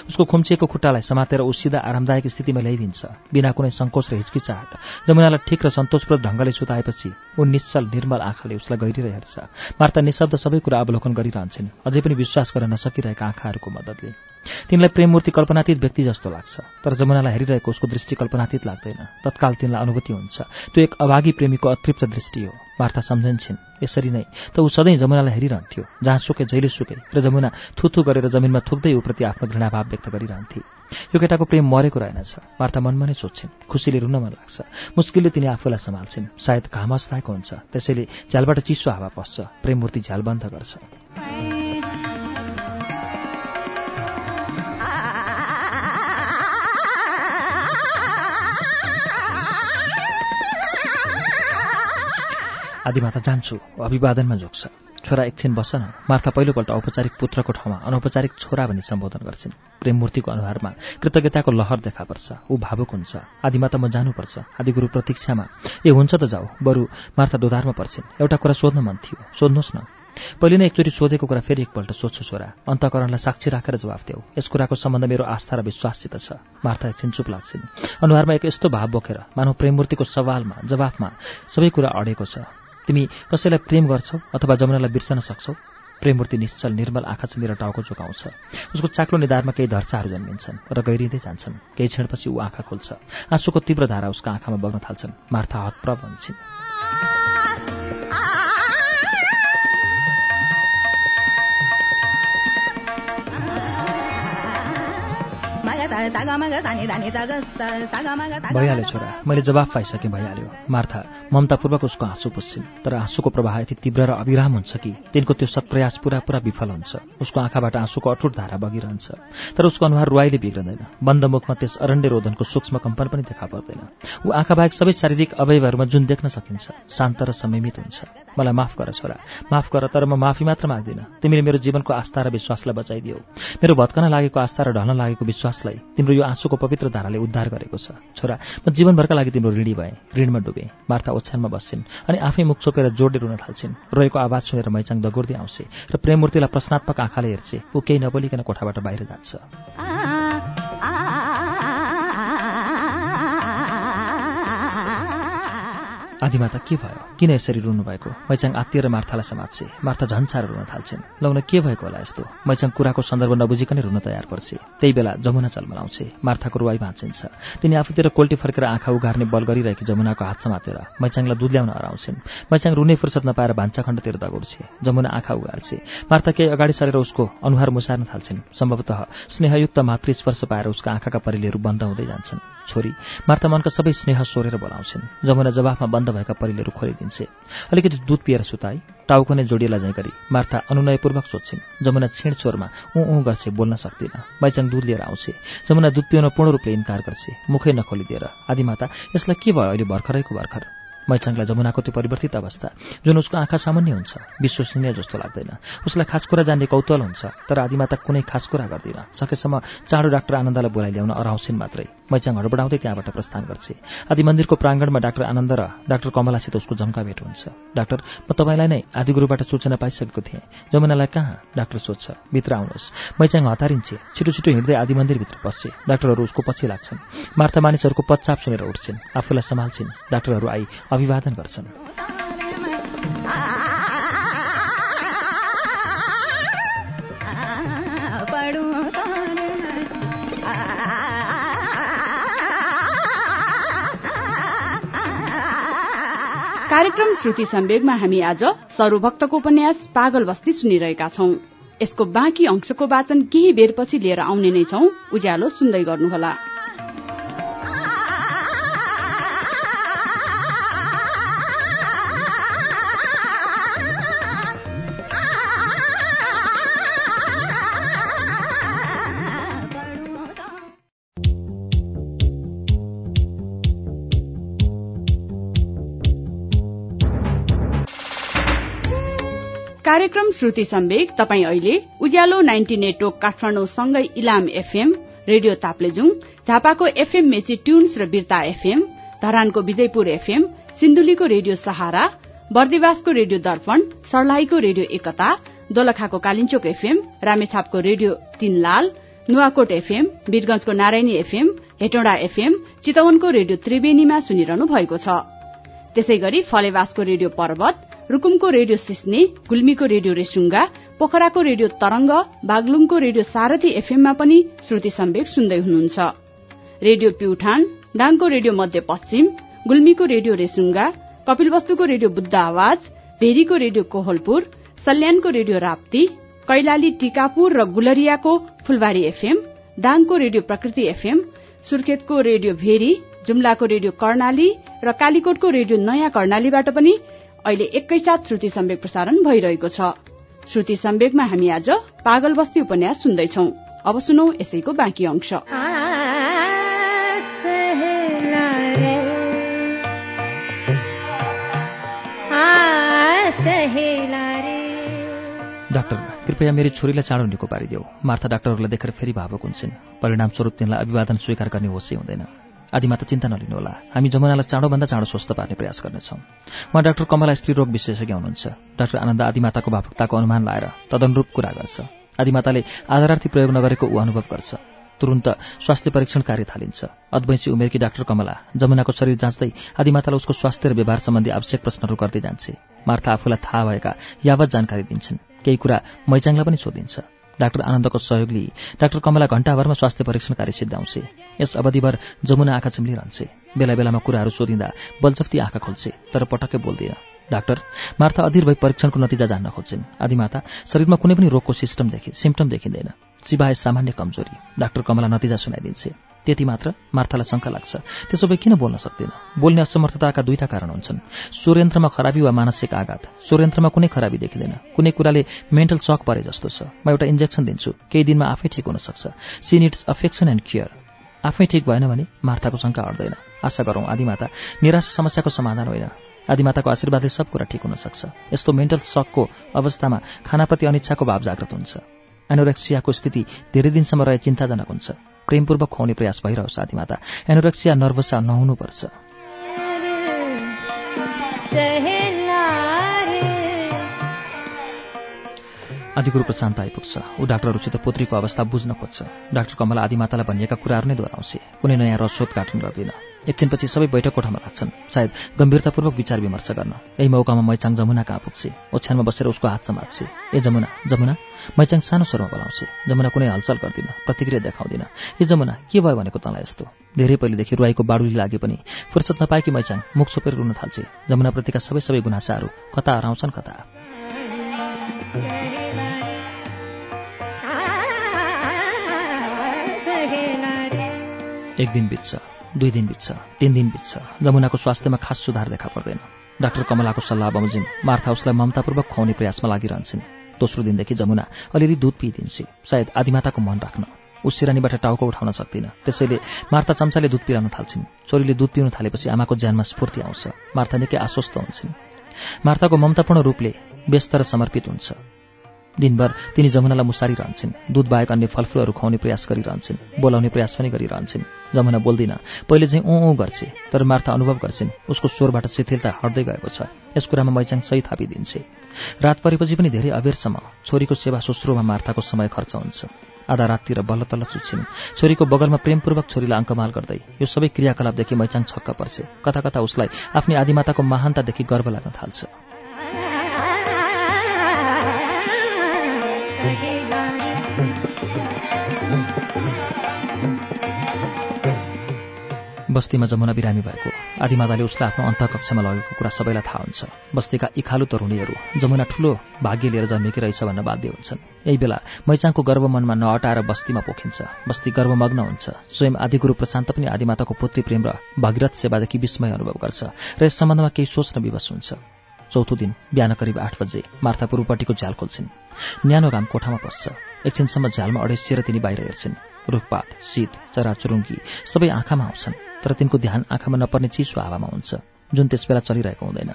उसको खुम्चिएको खुट्टालाई समातेर ऊ सिधा आरामदायक स्थितिमा ल्याइदिन्छ। बिना कुनै सङ्कोच र हिचकिचाहट जमुनालाई ठिक र सन्तोषप्रद ढङ्गले सुताएपछि ऊ निश्चल निर्मल आँखाले उसलाई गहिरिरहेको हेर्छ। मार्ता निशब्द सबै कुरा अवलोकन गरिरहन्छन्। अझै पनि विश्वास गर्न नसकिरहेका आँखाहरूको मद्दतले। तिनलाई प्रेममूर्ति कल्पनातीत व्यक्ति जस्तो लाग्छ। तर जमुनालाई हेरिरहेको उसको दृष्टि कल्पनातीत लाग्दैन। तत्काल तिनलाई अनुभूति हुन्छ। त्यो एक अभागी प्रेमीको अतृप्त दृष्टि हो। वार्ता सम्झन्छन्। यसरी नै त ऊ सधैँ जमुनालाई हेरिरहन्थ्यो। जहाँ सुके जहिले सुके। र जमुना थुथु गरेर जमिनमा थुक्दै ऊप्रति आफ्नो घृणाभाव व्यक्त गरिरहन्थे। यो केटाको प्रेम मरेको रहेनछ। वार्ता मनमा नै सोध्छिन् खुसीले रुन मन लाग्छ। मुस्किलले तिनी आफूलाई सम्हाल्छिन्। सायद घाम अस्ताएको हुन्छ। त्यसैले झ्यालबाट चिसो हावा पस्छ। प्रेममूर्ति झ्याल बन्द गर्छ। आदिमाता जान्छु अभिवादनमा झोक्छ छोरा एकछिन बस्छ न मार्था पहिलोपल्ट औपचारिक पुत्रको ठाउँमा अनौपचारिक छोरा भनी सम्बोधन गर्छिन्। प्रेममूर्तिको अनुहारमा कृतज्ञताको लहर देखा पर्छ। ऊ भावुक हुन्छ। आदिमाता म जानुपर्छ। आदिगुरु प्रतीक्षामा ए हुन्छ त जाऊ। बरु मार्था दोधारमा पर्छिन्। एउटा कुरा सोध्न मन थियो। सोध्नुहोस् न। पहिले नै एकचोटि सोधेको कुरा फेरि एकपल्ट सोध्छु छोरा। अन्तकरणलाई साक्षी राखेर जवाफ देऊ। यस कुराको सम्बन्ध मेरो आस्था र विश्वाससित छ। मार्था एकछिन चुप लाग्छिन्। अनुहारमा एक यस्तो भाव बोकेर मानव प्रेममूर्तिको सवालमा जवाफमा सबै कुरा अडेको छ। तिमी कसैलाई प्रेम गर्छौ अथवा जमुनालाई बिर्सन सक्छौ? प्रेममूर्ति निश्चल निर्मल आँखा चाहिँ मेरो टाउको जोगाउँछ। उसको चाक्लो निधारमा केही धर्चाहरू जन्मिन्छन् र गहिरिँदै जान्छन्। केही क्षणपछि ऊ आँखा खोल्छ। आँसुको तीव्र धारा उसको आँखामा बग्न थाल्छन्। मार्था हतप्रभ भन्छन् भइहाल्यो छोरा मैले जवाफ पाइसकेँ भइहाल्यो मार्था ममतापूर्वक उसको आँसु पुच्छिन् तर आँसुको प्रवाह यति तीव्र र अविराम हुन्छ कि तिनको त्यो सत्प्रयास पुरा पुरा विफल हुन्छ। उसको आँखाबाट आँसुको अटुट धारा बगिरहन्छ। तर उसको अनुहार रुवाईले बिग्रदैन। बन्द मुखमा त्यस अरण्य रोदनको सूक्ष्म कम्पन पनि देखा पर्दैन। ऊ आँखाबाहेक सबै शारीरिक अवयवहरूमा जुन देख्न सकिन्छ शान्त र संयमित हुन्छ। मलाई माफ गर छोरा माफ गर तर म माफी मात्र माग्दिनँ। तिमीले मेरो जीवनको आस्था र विश्वासलाई बचाइदियो। मेरो भत्कन लागेको आस्था र ढल्न लागेको विश्वासलाई तिम्रो यो आँसुको पवित्र धाराले उद्धार गरेको छ। छोरा म जीवनभरका लागि तिम्रो ऋणी भएँ ऋणमा डुबेँ मार्था ओछ्यानमा बस्छिन् अनि आफै मुख छोपेर जोडले रुन थाल्छिन्। रोएको आवाज सुनेर मैचाङ दगुर्दै आउँछे र प्रेममूर्तिलाई प्रश्नात्मक आँखाले हेर्छे ऊ केही नबोलिकन कोठाबाट बाहिर जान्छ। आदिमाता के भयो? किन यसरी रुनुभएको? मैचाङ आत्तीय र मार्थालाई समात्छे। मार्था झन् साह्रो रुन थाल्छिन्। लौन के भएको होला यस्तो? मैचाङ कुराको सन्दर्भ नबुझिकनै रुन तयार पर्छ। त्यही बेला जमुना चलमलाउँछे मार्थाको रुवाई भाँचिन्छ। तिनी आफूतिर कोल्टी फर्केर आँखा उघार्ने बल गरिरहेकी जमुनाको हात समातेर मैचाङलाई दुध ल्याउन हराउँछिन्। मैचाङ रुने फुर्सद नपाएर भान्साखण्डतिर दगुर्छे। जमुना आँखा उघार्छे। मार्था केही अगाडि सरेर उसको अनुहार मुसार्न थाल्छिन्। सम्भवतः स्नेहयुक्त मातृस्पर्श पाएर उसको आँखाका परिलेहरू बन्द हुँदै जान्छन्। छोरी मार्था मनका सबै स्नेह सोरेर बोलाउँछिन्। जमुना जवाफमा बन्द भएका परिलेहरू खोलिदिन्छे अलिकति दुध पिएर सुताई टाउको नै जोडिएला झैँ गरी मार्था अनुनयपूर्वक सोध्छिन् जमुना छिण छोरमा ऊ ऊ गर्छे बोल्न सक्दिनँ। मैचाङ दुध लिएर आउँछे। जमुना दुध पिउन पूर्ण रूपले इन्कार गर्छे। मुखै नखोलिदिएर। आदिमाता यसलाई के भयो? अहिले भर्खरैको भर्खर? मैचाङलाई जमुनाको त्यो परिवर्तित अवस्था जुन उसको आँखा सामान्य हुन्छ विश्वसनीय जस्तो लाग्दैन। उसलाई खास कुरा जान्ने कौतल हुन्छ तर आदिमाता कुनै खास कुरा गर्दिन। सकेसम्म चाँडो डाक्टर आनन्दलाई बोलाइ ल्याउन अराउँछिन् मात्रै। मैचाङ हडबडाउँदै त्यहाँबाट प्रस्थान गर्छे। आदि मन्दिरको प्राङ्गणमा डाक्टर आनन्द र डाक्टर कमलासित उसको जम्का भेट हुन्छ। डाक्टर म तपाईँलाई नै आदिगुरुबाट सूचना पाइसकेको थिएँ। जमुनालाई कहाँ? डाक्टर सोध्छ। भित्र आउनुहोस्। मैचाङ हतारिन्छे। छिटो छिटो हिँड्दै आदि मन्दिरभित्र पस्छे। डाक्टरहरू उसको पछि लाग्छन्। मार्था मानिसहरूको पच्चाप सुनेर उठ्छन्। आफूलाई सम्हाल्छिन्। डाक्टरहरू आई। अभिवादन गर्छन्। कार्यक्रम श्रुति सम्वेगमा हामी आज सरूभक्तको उपन्यास पागल बस्ती सुनिरहेका छौं। यसको बाँकी अंशको वाचन केही बेरपछि लिएर आउने नै छौं। उज्यालो सुन्दै गर्नुहोला। कार्यक्रम श्रुति सम्वेक तपाईँ अहिले उज्यालो नाइन्टी नेटवर्क काठमाडौँ सँगै इलाम एफएम रेडियो ताप्लेजुङ झापाको एफएम मेची ट्युन्स र बिर्ता एफएम धरानको विजयपुर एफएम सिन्धुलीको रेडियो सहारा बर्दिवासको रेडियो दर्पण सर्लाहीको रेडियो एकता दोलखाको कालिचोक एफएम रामेछापको रेडियो तीनलाल नुवाकोट एफएम वीरगंजको नारायणी एफएम हेटौँडा एफएम चितवनको रेडियो त्रिवेणीमा सुनिरहनु भएको छ। त्यसै गरी फलेवासको रेडियो पर्वत रूकुमको रेडियो सिस्ने गुल्मीको रेडियो रेसुङ्गा पोखराको रेडियो तरंग बागलुङको रेडियो सारथी एफएममा पनि श्रुति सम्वेक सुन्दै हुनुहुन्छ। रेडियो प्युठान दाङको रेडियो मध्यपश्चिम गुल्मीको रेडियो रेसुङ्गा कपिलवस्तुको रेडियो बुद्ध आवाज भेरीको रेडियो कोहलपुर सल्यानको रेडियो राप्ती कैलाली टिकापुर र गुलरियाको फुलबारी एफएम दाङको रेडियो प्रकृति एफएम सुर्खेतको रेडियो भेरी जुम्लाको रेडियो कर्णाली र कालीकोटको रेडियो नयाँ कर्णालीबाट पनि अहिले एकैसाथ श्रुति सम्वेक प्रसारण भइरहेको छ। श्रुति सम्वेकमा हामी आज पागल बस्ती उपन्यास सुन्दैछौ। अब सुनौ यसैको बाँकी अंश। डाक्टर कृपया मेरी छोरीलाई चाँडो निको पारिदेऊ। मार्था डाक्टरहरूलाई देखेर फेरि भावुक हुन्छन्। परिणामस्वरूप तिनलाई अभिवादन स्वीकार गर्ने होसै हुँदैन। आदिमा त चिन्ता नलिनुहोला हामी जमुनालाई चाँडोभन्दा चाँडो स्वस्थ पार्ने प्रयास गर्नेछौँ। उहाँ डाक्टर कमला स्त्री रोग विशेषज्ञ हुनुहुन्छ। डाक्टर आनन्द आदिमाताको भावुकताको अनुमान लाएर तदनुरूप कुरा गर्छ। आदिमाताले आधारार्थी प्रयोग नगरेको ऊ अनुभव गर्छ। तुरन्त स्वास्थ्य परीक्षण कार्य थालिन्छ। अद्वैंशी उमेरकी डाक्टर कमला जमुनाको शरीर जाँच्दै आदिमातालाई उसको स्वास्थ्य र व्यवहार सम्बन्धी आवश्यक प्रश्नहरू गर्दै जान्छे। मार्था आफूलाई थाहा भएका यावत जानकारी दिन्छन्। केही कुरा मैचाङलाई पनि सोधिन्छ। डाक्टर आनन्दको सहयोग लिई डाक्टर कमला घण्टाभरमा स्वास्थ्य परीक्षण कार्य सिद्धाउँछे यस अवधिभर जमुना आँखा चिम्लिरहन्छे। बेला बेलामा कुराहरू सोधिँदा बलजफ्ती आँखा खोल्छे तर पटक्कै बोल्दिन। डाक्टर मार्था अधीर भई परीक्षणको नतिजा जान्न खोज्छिन्। आदिमाता शरीरमा कुनै पनि रोगको सिस्टम देखि सिम्टम देखिँदैन। चिबाए सामान्य कमजोरी। डाक्टर कमला नतिजा सुनाइदिन्छे। त्यति मात्र मार्थालाई शङ्का लाग्छ। त्यसो भए किन बोल्न सक्दैन? बोल्ने असमर्थताका दुईटा कारण हुन्छन्। स्वरयन्त्रमा खराबी वा मानसिक आघात। स्वरयन्त्रमा कुनै खराबी देखिँदैन। कुनै कुराले मेन्टल चक परे जस्तो छ। म एउटा इन्जेक्सन दिन्छु। केही दिनमा आफै ठिक हुन सक्छ। She needs affection and care आफै ठिक भएन भने मार्थाको शङ्का हट्दैन। आशा गरौँ आदिमाता निराशा समस्याको समाधान होइन। आदिमाताको आशीर्वादले सब कुरा ठिक हुन सक्छ। यस्तो मेन्टल सकको अवस्थामा खानाप्रति अनिच्छाको भाव जागृत हुन्छ। एनोरेक्सियाको स्थिति धेरै दिनसम्म रहे चिन्ताजनक हुन्छ। प्रेमपूर्वक खुवाउने प्रयास भइरहोस् आदिमाता। एनोरेक्सिया नर्भसा नहुनुपर्छ। आदिगुरु प्रशान्त आइपुग्छ। ऊ डाक्टरहरूसित पुत्रीको अवस्था बुझ्न खोज्छ। डाक्टर कमला आदिमातालाई भनिएका कुराहरू नै दोहोऱ्याउँछ कुनै नयाँ रसोद्घाटन गर्दिन। एकछिनपछि सबै बैठक कोठामा लाग्छन्। सायद गम्भीरतापूर्वक विचार विमर्श गर्न। यही मौकामा मैचाङ जमुना कहाँ पुग्छे? ओछ्यानमा बसेर उसको हात समात्छे ए जमुना जमुना मैचाङ सानो स्वरमा बोलाउँछे। जमुना कुनै हलचल गर्दिन प्रतिक्रिया देखाउँदिन। ए जमुना के भयो भनेको तँलाई यस्तो? धेरै पहिलेदेखि रुवाईको बाडुली लागे पनि फुर्सद नपाएकी मैचाङ? मुख छोपेर रुन थाल्छे। जमुनाप्रतिका सबै सबै गुनासाहरू कता हराउँछन् कता एक दिन बित्छ दुई दिन बित्छ तिन दिन बित्छ। जमुनाको स्वास्थ्यमा खास सुधार देखा पर्दैन। डाक्टर कमलाको सल्लाह बमोजिम मार्था उसलाई ममतापूर्वक खुवाउने प्रयासमा लागिरहन्छन्। दोस्रो दिनदेखि जमुना अलिअलि दुध पिइदिन्छे। सायद आदिमाताको मन राख्न। ऊ सिरानीबाट टाउको उठाउन सक्दिन। त्यसैले मार्था चम्चाले दुध पिराउन थाल्छिन्। छोरीले दुध पिउन थालेपछि आमाको ज्यानमा स्फूर्ति आउँछ। मार्था निकै आश्वस्त हुन्छन्। मार्थाको ममतापूर्ण रूपले व्यस्त र समर्पित हुन्छ। दिनभर तिनी जमुनालाई मुसारिरहन्छन् दुध बाहेक अन्य फलफुलहरू खुवाउने प्रयास गरिरहन्छन्। बोलाउने प्रयास पनि गरिरहन्छन्। जमुना बोल्दिन पहिले चाहिँ ऊँ ऊँ गर्छे तर मार्था अनुभव गर्छिन्। उसको स्वरबाट शिथिलता हट्दै गएको छ। यस कुरामा मैचाङ सही थापिदिन्छे। रात परेपछि पनि धेरै अबेरसम्म छोरीको सेवा शुश्रूमा मार्थाको समय खर्च हुन्छ। आधा राततिर बल्ल तल्ल चुच्छिन्। छोरीको बगलमा प्रेमपूर्वक छोरीलाई अङ्कमाल गर्दै यो सबै क्रियाकलापदेखि मैचाङ छक्क पर्छ। कता कता उसलाई आफ्नै आदिमाताको महानतादेखि गर्व लाग्न थाल्छ। बस्तीमा जमुना बिरामी भएको आदिमाताले उसलाई आफ्नो अन्तकक्षमा लगेको कुरा सबैलाई थाहा हुन्छ। बस्तीका इखालु तरुणीहरू जमुना ठूलो भाग्य लिएर जन्मेकी रहेछ भन्न बाध्य हुन्छन्। यही बेला मैचाङको गर्व मनमा नअटाएर बस्तीमा पोखिन्छ। बस्ती गर्वमग्न हुन्छ। स्वयं आदिगुरु प्रशान्त पनि आदिमाताको पुत्री प्रेम र भगीरथ सेवादेखि विस्मय अनुभव गर्छ र यस सम्बन्धमा केही सोच्न विवश हुन्छ। चौथो दिन बिहान करिब आठ बजे मार्था पूर्वपट्टिको झ्याल खोल्छिन्। न्यानो घाम कोठामा पस्छ। एकछिनसम्म झ्यालमा अडेसिएर तिनी बाहिर हेर्छिन्। रुखपात शीत चराचुरुङ्गी सबै आँखामा आउँछन् तर तिनको ध्यान आँखामा नपर्ने चिसो हावामा हुन्छ जुन त्यसबेला चलिरहेको हुँदैन।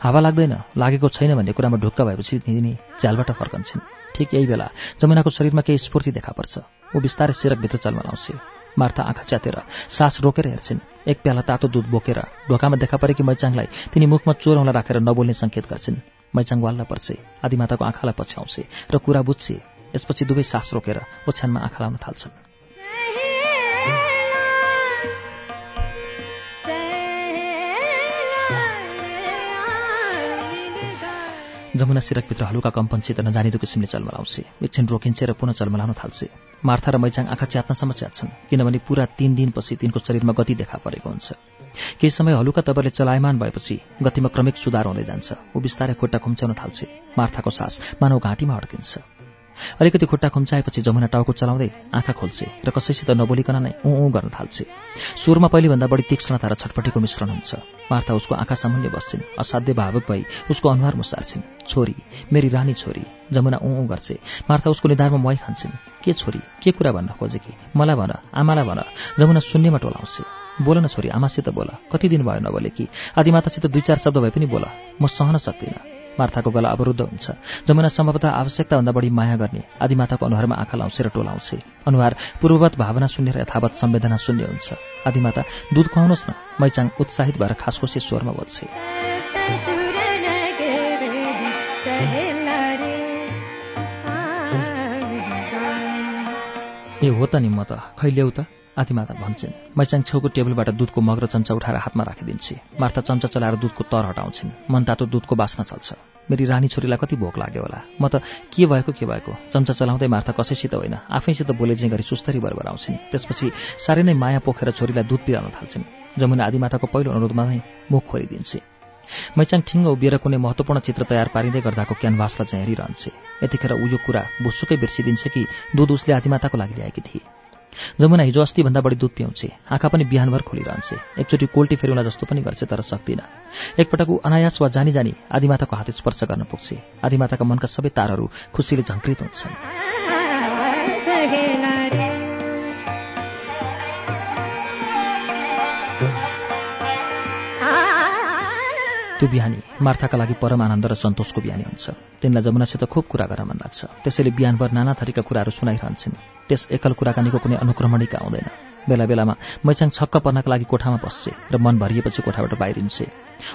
हावा लाग्दैन लागेको छैन भन्ने कुरामा ढुक्क भएपछि तिनी झ्यालबाट फर्कन्छन्। ठिक यही बेला जमुनाको शरीरमा केही स्फूर्ति देखा पर्छ। ऊ बिस्तारै सिरकभित्र चलमलाउँछ। मार्था आँखा च्यातेर सास रोकेर हेर्छिन्। एक प्याला तातो दुध बोकेर ढोकामा देखा परेकी मैचाङलाई तिनी मुखमा चोरौँला राखेर नबोल्ने सङ्केत गर्छिन्। मैचाङ वाल्न पर्छे आदिमाताको आँखालाई पछ्याउँछे र कुरा बुझ्छे। यसपछि दुवै सास रोकेर ओछ्यानमा आँखा लाउन थाल्छन्। जमुना सिरकभित्र हलुका कम्पनसित नजानिदो किसिमले चलमलाउँछे एकछिन रोकिन्छे र पुनः चलमलाउन थाल्छे। मार्था र मैचाङ आँखा च्यात्नसम्म च्यात्छन् किनभने पुरा तीन दिनपछि तिनको शरीरमा गति देखा परेको हुन्छ। केही समय हलुका तबरले चलायमान भएपछि गतिमा क्रमिक सुधार हुँदै जान्छ। ऊ बिस्तारै खुट्टा खुम्च्याउन थाल्छे। मार्थाको सास मानव घाँटीमा अड्किन्छ। अलिकति खुट्टा खुम्चाएपछि जमुना टाउको चलाउँदै आँखा खोल्छे र कसैसित नबोलिकन नै ऊ ऊ गर्न थाल्छे। स्वरमा पहिलेभन्दा बढी तीक्ष्णता र छटपटीको मिश्रण हुन्छ। मार्था उसको आँखा सामुन्य बस्छिन्। असाध्य भावुक भई उसको अनुहार मुसार्छिन्। छोरी मेरी रानी छोरी जमुना ऊ ऊ गर्छे। मार्था उसको निधारमा मै खान्छन्। के छोरी? के कुरा भन्न खोजे कि? मलाई भन आमालाई भन। जमुना शून्यमा टोलाउँछे। बोल न छोरी आमासित बोल। कति दिन भयो नबोले कि आदिमातासित दुई चार शब्द भए पनि बोल। म सहन सक्दिनँ। मार्थाको गला अवरुद्ध हुन्छ। जमुना सम्भवतः आवश्यकताभन्दा बढी माया गर्ने आदिमाताको अनुहारमा आँखा लाउँछ र टोलाउँछ। अनुहार पूर्ववत भावना शून्य र यथावत संवेदना शून्य हुन्छ। आदिमाता दुध खुवाउनुहोस् न। मैचाङ उत्साहित भएर खासखोसी स्वरमा बोल्छे ए हो त नि म त। खै ल्याउ त। आदिमाता भन्छन् मैचाङ छेउको टेबलबाट दुधको मग र चम्चा उठाएर हातमा राखिदिन्छे। मार्था चम्चा चलाएर दुधको तर हटाउँछिन्। मन तातो दुधको बास्ना चल्छ। मेरी रानी छोरीलाई कति भोक लाग्यो होला। म त के भएको के भएको? चम्चा चलाउँदै मार्था कसैसित होइन। आफैसित बोले चाहिँ गरी सुस्तरी बरबराउँछिन्। त्यसपछि साह्रै नै माया पोखेर छोरीलाई दुध पिराउन थाल्छिन्। जमुना आदिमाताको पहिलो अनुरोधमा नै मुख खोलिदिन्छे। मैचाङ ठिङ्ग उभिएर कुनै महत्त्वपूर्ण चित्र तयार पारिँदै गर्दाको क्यानभासलाई चाहिँ हेरिरहन्छे। यतिखेर ऊ यो कुरा भुसुकै बिर्सिदिन्छ कि दुध उसले आदिमाताको लागि ल्याएकी थिए। जमुना हिजो अस्तिभन्दा बढी दुध पिउँछे। आँखा पनि बिहानभर खोलिरहन्छे। एकचोटि कोल्टी फेरिउन जस्तो पनि गर्छ तर सक्दिन। एकपटक ऊ अनायास वा जानी जानी आदिमाताको हात स्पर्श गर्न पुग्छे। आदिमाताका मनका सबै तारहरू खुसीले झङ्कृत हुन्छन्। त्यो बिहानी मार्थाका लागि परम आनन्द र सन्तोषको बिहानी हुन्छ। तिनलाई जमुनासित खुब कुरा गर्न मन लाग्छ। त्यसैले बिहानभर नाना थरीका कुराहरू सुनाइरहन्छन्। त्यस एकल कुराकानीको कुनै अनुक्रमणिका आउँदैन बेला बेलामा मैचाङ छक्क पर्नका लागि कोठामा बस्छे र मन भरिएपछि कोठाबाट बाहिरिन्छे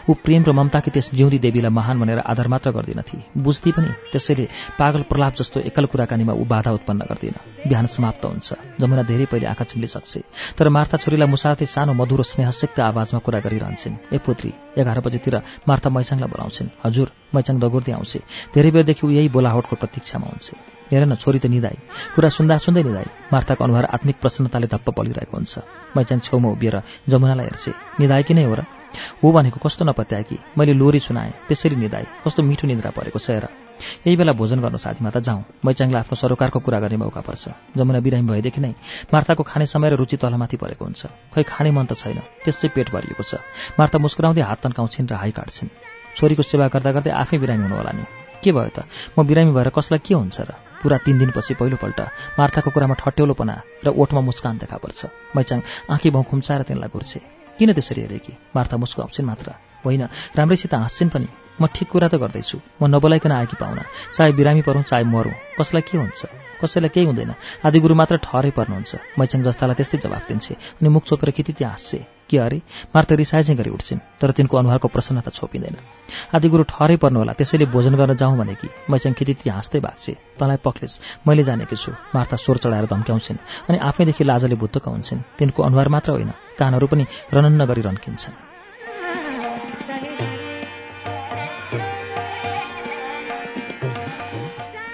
ऊ प्रेम र ममताकी त्यस जिउँदी देवीलाई महान भनेर आदर मात्र गर्दिनथी बुझ्दी पनि त्यसैले पागल प्रलाप जस्तो एकल कुराकानीमा ऊ बाधा उत्पन्न गर्दिन। बिहान समाप्त हुन्छ। जमुना धेरै पहिले आँखा चिम्लिसक्छे तर मार्था छोरीलाई मुसार्थे सानो मधुरो स्नेहसिक्त आवाजमा कुरा गरिरहन्छन्। ए पुत्री एघार बजेतिर मार्था मैचाङलाई बोलाउँछिन्। हजुर मैचाङ दगुर्दै आउँछे। धेरै बेरदेखि ऊ यही बोलाहटको प्रतीक्षामा हुन्छ। हेर न छोरी त निधाई कुरा सुन्दा सुन्दै निधाई मार्थाको अनुहार आत्मिक प्रसन्नताले धप्प पलिरहेको हुन्छ। मैचाङ छेउमा उभिएर जमुनालाई हेर्छे। निधाएकी नै हो र? हो भनेको कस्तो नपत्याए कि? मैले लोरी सुनाएँ त्यसरी निधाए कस्तो मिठो निद्रा परेको छ हेर। यही बेला भोजन गर्नु साथीमा त जाउँ। मैचाङले आफ्नो सरोकारको कुरा गर्ने मौका पर्छ। जमुना बिरामी भएदेखि नै मार्थाको खाने समय र रुचि तलमाथि परेको हुन्छ। खै खाने मन त छैन। त्यसै पेट भरिएको छ। मार्था मुस्कुराउँदै हात तन्काउँछिन् र हाई काट्छिन्। छोरीको सेवा गर्दा गर्दै आफै बिरामी हुनु होला नि। के भयो त? म बिरामी भएर कसलाई के हुन्छ र? पुरा तिन दिनपछि पहिलोपल्ट मार्थाको कुरामा ठट्यौलोपना र ओठमा मुस्कान देखा पर्छ। मैचाङ आँखी भाउ खुम्चाएर तिनलाई घुर्छे किन त्यसरी हेरे कि? मार्था मुस्काउँछिन् मात्र। होइन राम्रैसित हाँस्छिन् पनि। म ठिक कुरा त गर्दैछु। म नबोलाइकन आएकी पाहुना। चाहे बिरामी परौँ चाहे मरौँ। कसलाई के हुन्छ? कसैलाई केही हुँदैन। आदिगुरु मात्र ठहरै पर्नुहुन्छ। मैचाङ जस्तालाई त्यस्तै जवाफ दिन्छे। अनि मुख चोपेर कि त्यहाँ हाँस्छे। के अरे? मार्त रिसाइ चाहिँ गरी उठ्छिन्। तर तिनको अनुहारको प्रसन्नता छोपिँदैन। आदिगुरु ठहरै पर्नु होला। त्यसैले भोजन गर्न जाउँ भने कि मैचाङ खेती हाँस्दै भाग्छे। तँलाई पक्लेस। मैले जानेकी छु। मार्ता स्वर चढाएर धम्क्याउँछिन्। अनि आफैदेखि लाजले भुत्तका हुन्छन्। तिनको अनुहार मात्र होइन। कानहरू पनि रनन्न गरी रन्किन्छन्।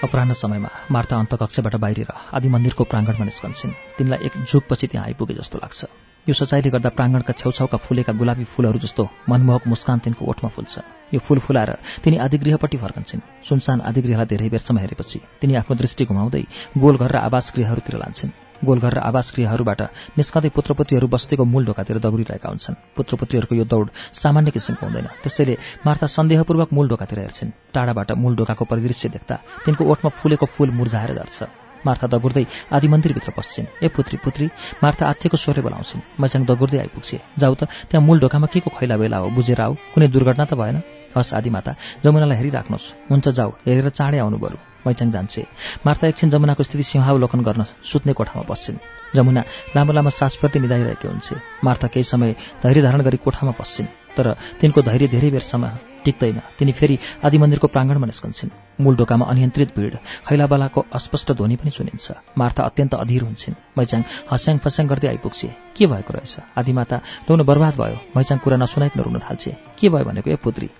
अपराह समयमा मार्ता अन्तकक्षबाट बाहिर आदि मन्दिरको प्राङ्गणमा निस्कन्छन्। तिनलाई एक जुगपछि त्यहाँ आइपुगे जस्तो लाग्छ। यो सचाइले गर्दा प्राङ्गणका छेउछाउका फुलेका गुलाबी फूलहरू जस्तो मनमोहक मुस्कान तिनको ओठमा फुल्छ। यो फूल फुलाएर तिनी आदिगृहपट्टि फर्कन्छन्। सुनसान आदिगृहलाई धेरै बेरसम्म हेरेपछि तिनी आफ्नो दृष्टि घुमाउँदै गोलघर र आवास गृहहरूतिर लान्छन्। गोलघर र आवास गृहहरूबाट निस्कँदै पुत्रपुत्रीहरू बस्तीको मूल ढोकातिर दगुरिरहेका हुन्छन्। पुत्रपुत्रीहरूको यो दौड सामान्य किसिमको हुँदैन। त्यसैले मार्ता सन्देहपूर्वक मूल ढोकातिर हेर्छन्। टाढाबाट मूल ढोकाको परिदृश्य देख्दा तिनको ओठमा फुलेको फूल मुर्झाएर झर्छ। मार्था दगुर्दै आदि मन्दिरभित्र पस्छिन् ए पुत्री पुत्री मार्था आत्थेको स्वरले बोलाउँछिन् मैचाङ दगुर्दै आइपुग्छे। जाऊ त त्यहाँ मूल ढोकामा के को खैला बेला हो? बुझेर आऊ। कुनै दुर्घटना त भएन? हस् आदिमाता जमुनालाई हेरिराख्नुहोस् हुन्छ जाऊ। हेरेर चाँडै आउनु बरु। मैचाङ जान्छे। मार्था एकछिन जमुनाको स्थिति सिंहावलोकन गर्न सुत्ने कोठामा बस्छिन्। जमुना लामो लामो सासप्रति निधाइरहेकी हुन्छे। मार्था केही समय धैर्य धारण गरी कोठामा पस्छिन् तर तिनको धैर्य धेरै बेरसम्म टिक्दैन। तिनी फेरि आदि मन्दिरको प्राङ्गणमा निस्कन्छन्। मूल ढोकामा अनियन्त्रित भिड। खैलाबलाको अस्पष्ट ध्वनि पनि सुनिन्छ। मार्था अत्यन्त अधीर हुन्छन्। मैचाङ हस्याङ फस्याङ गर्दै आइपुग्छे। के भएको रहेछ? आदिमाता ल्याउनु बर्बाद भयो। मैचाङ कुरा नसुनाइकन रुन थाल्छे। के भयो भनेको ए पुत्री?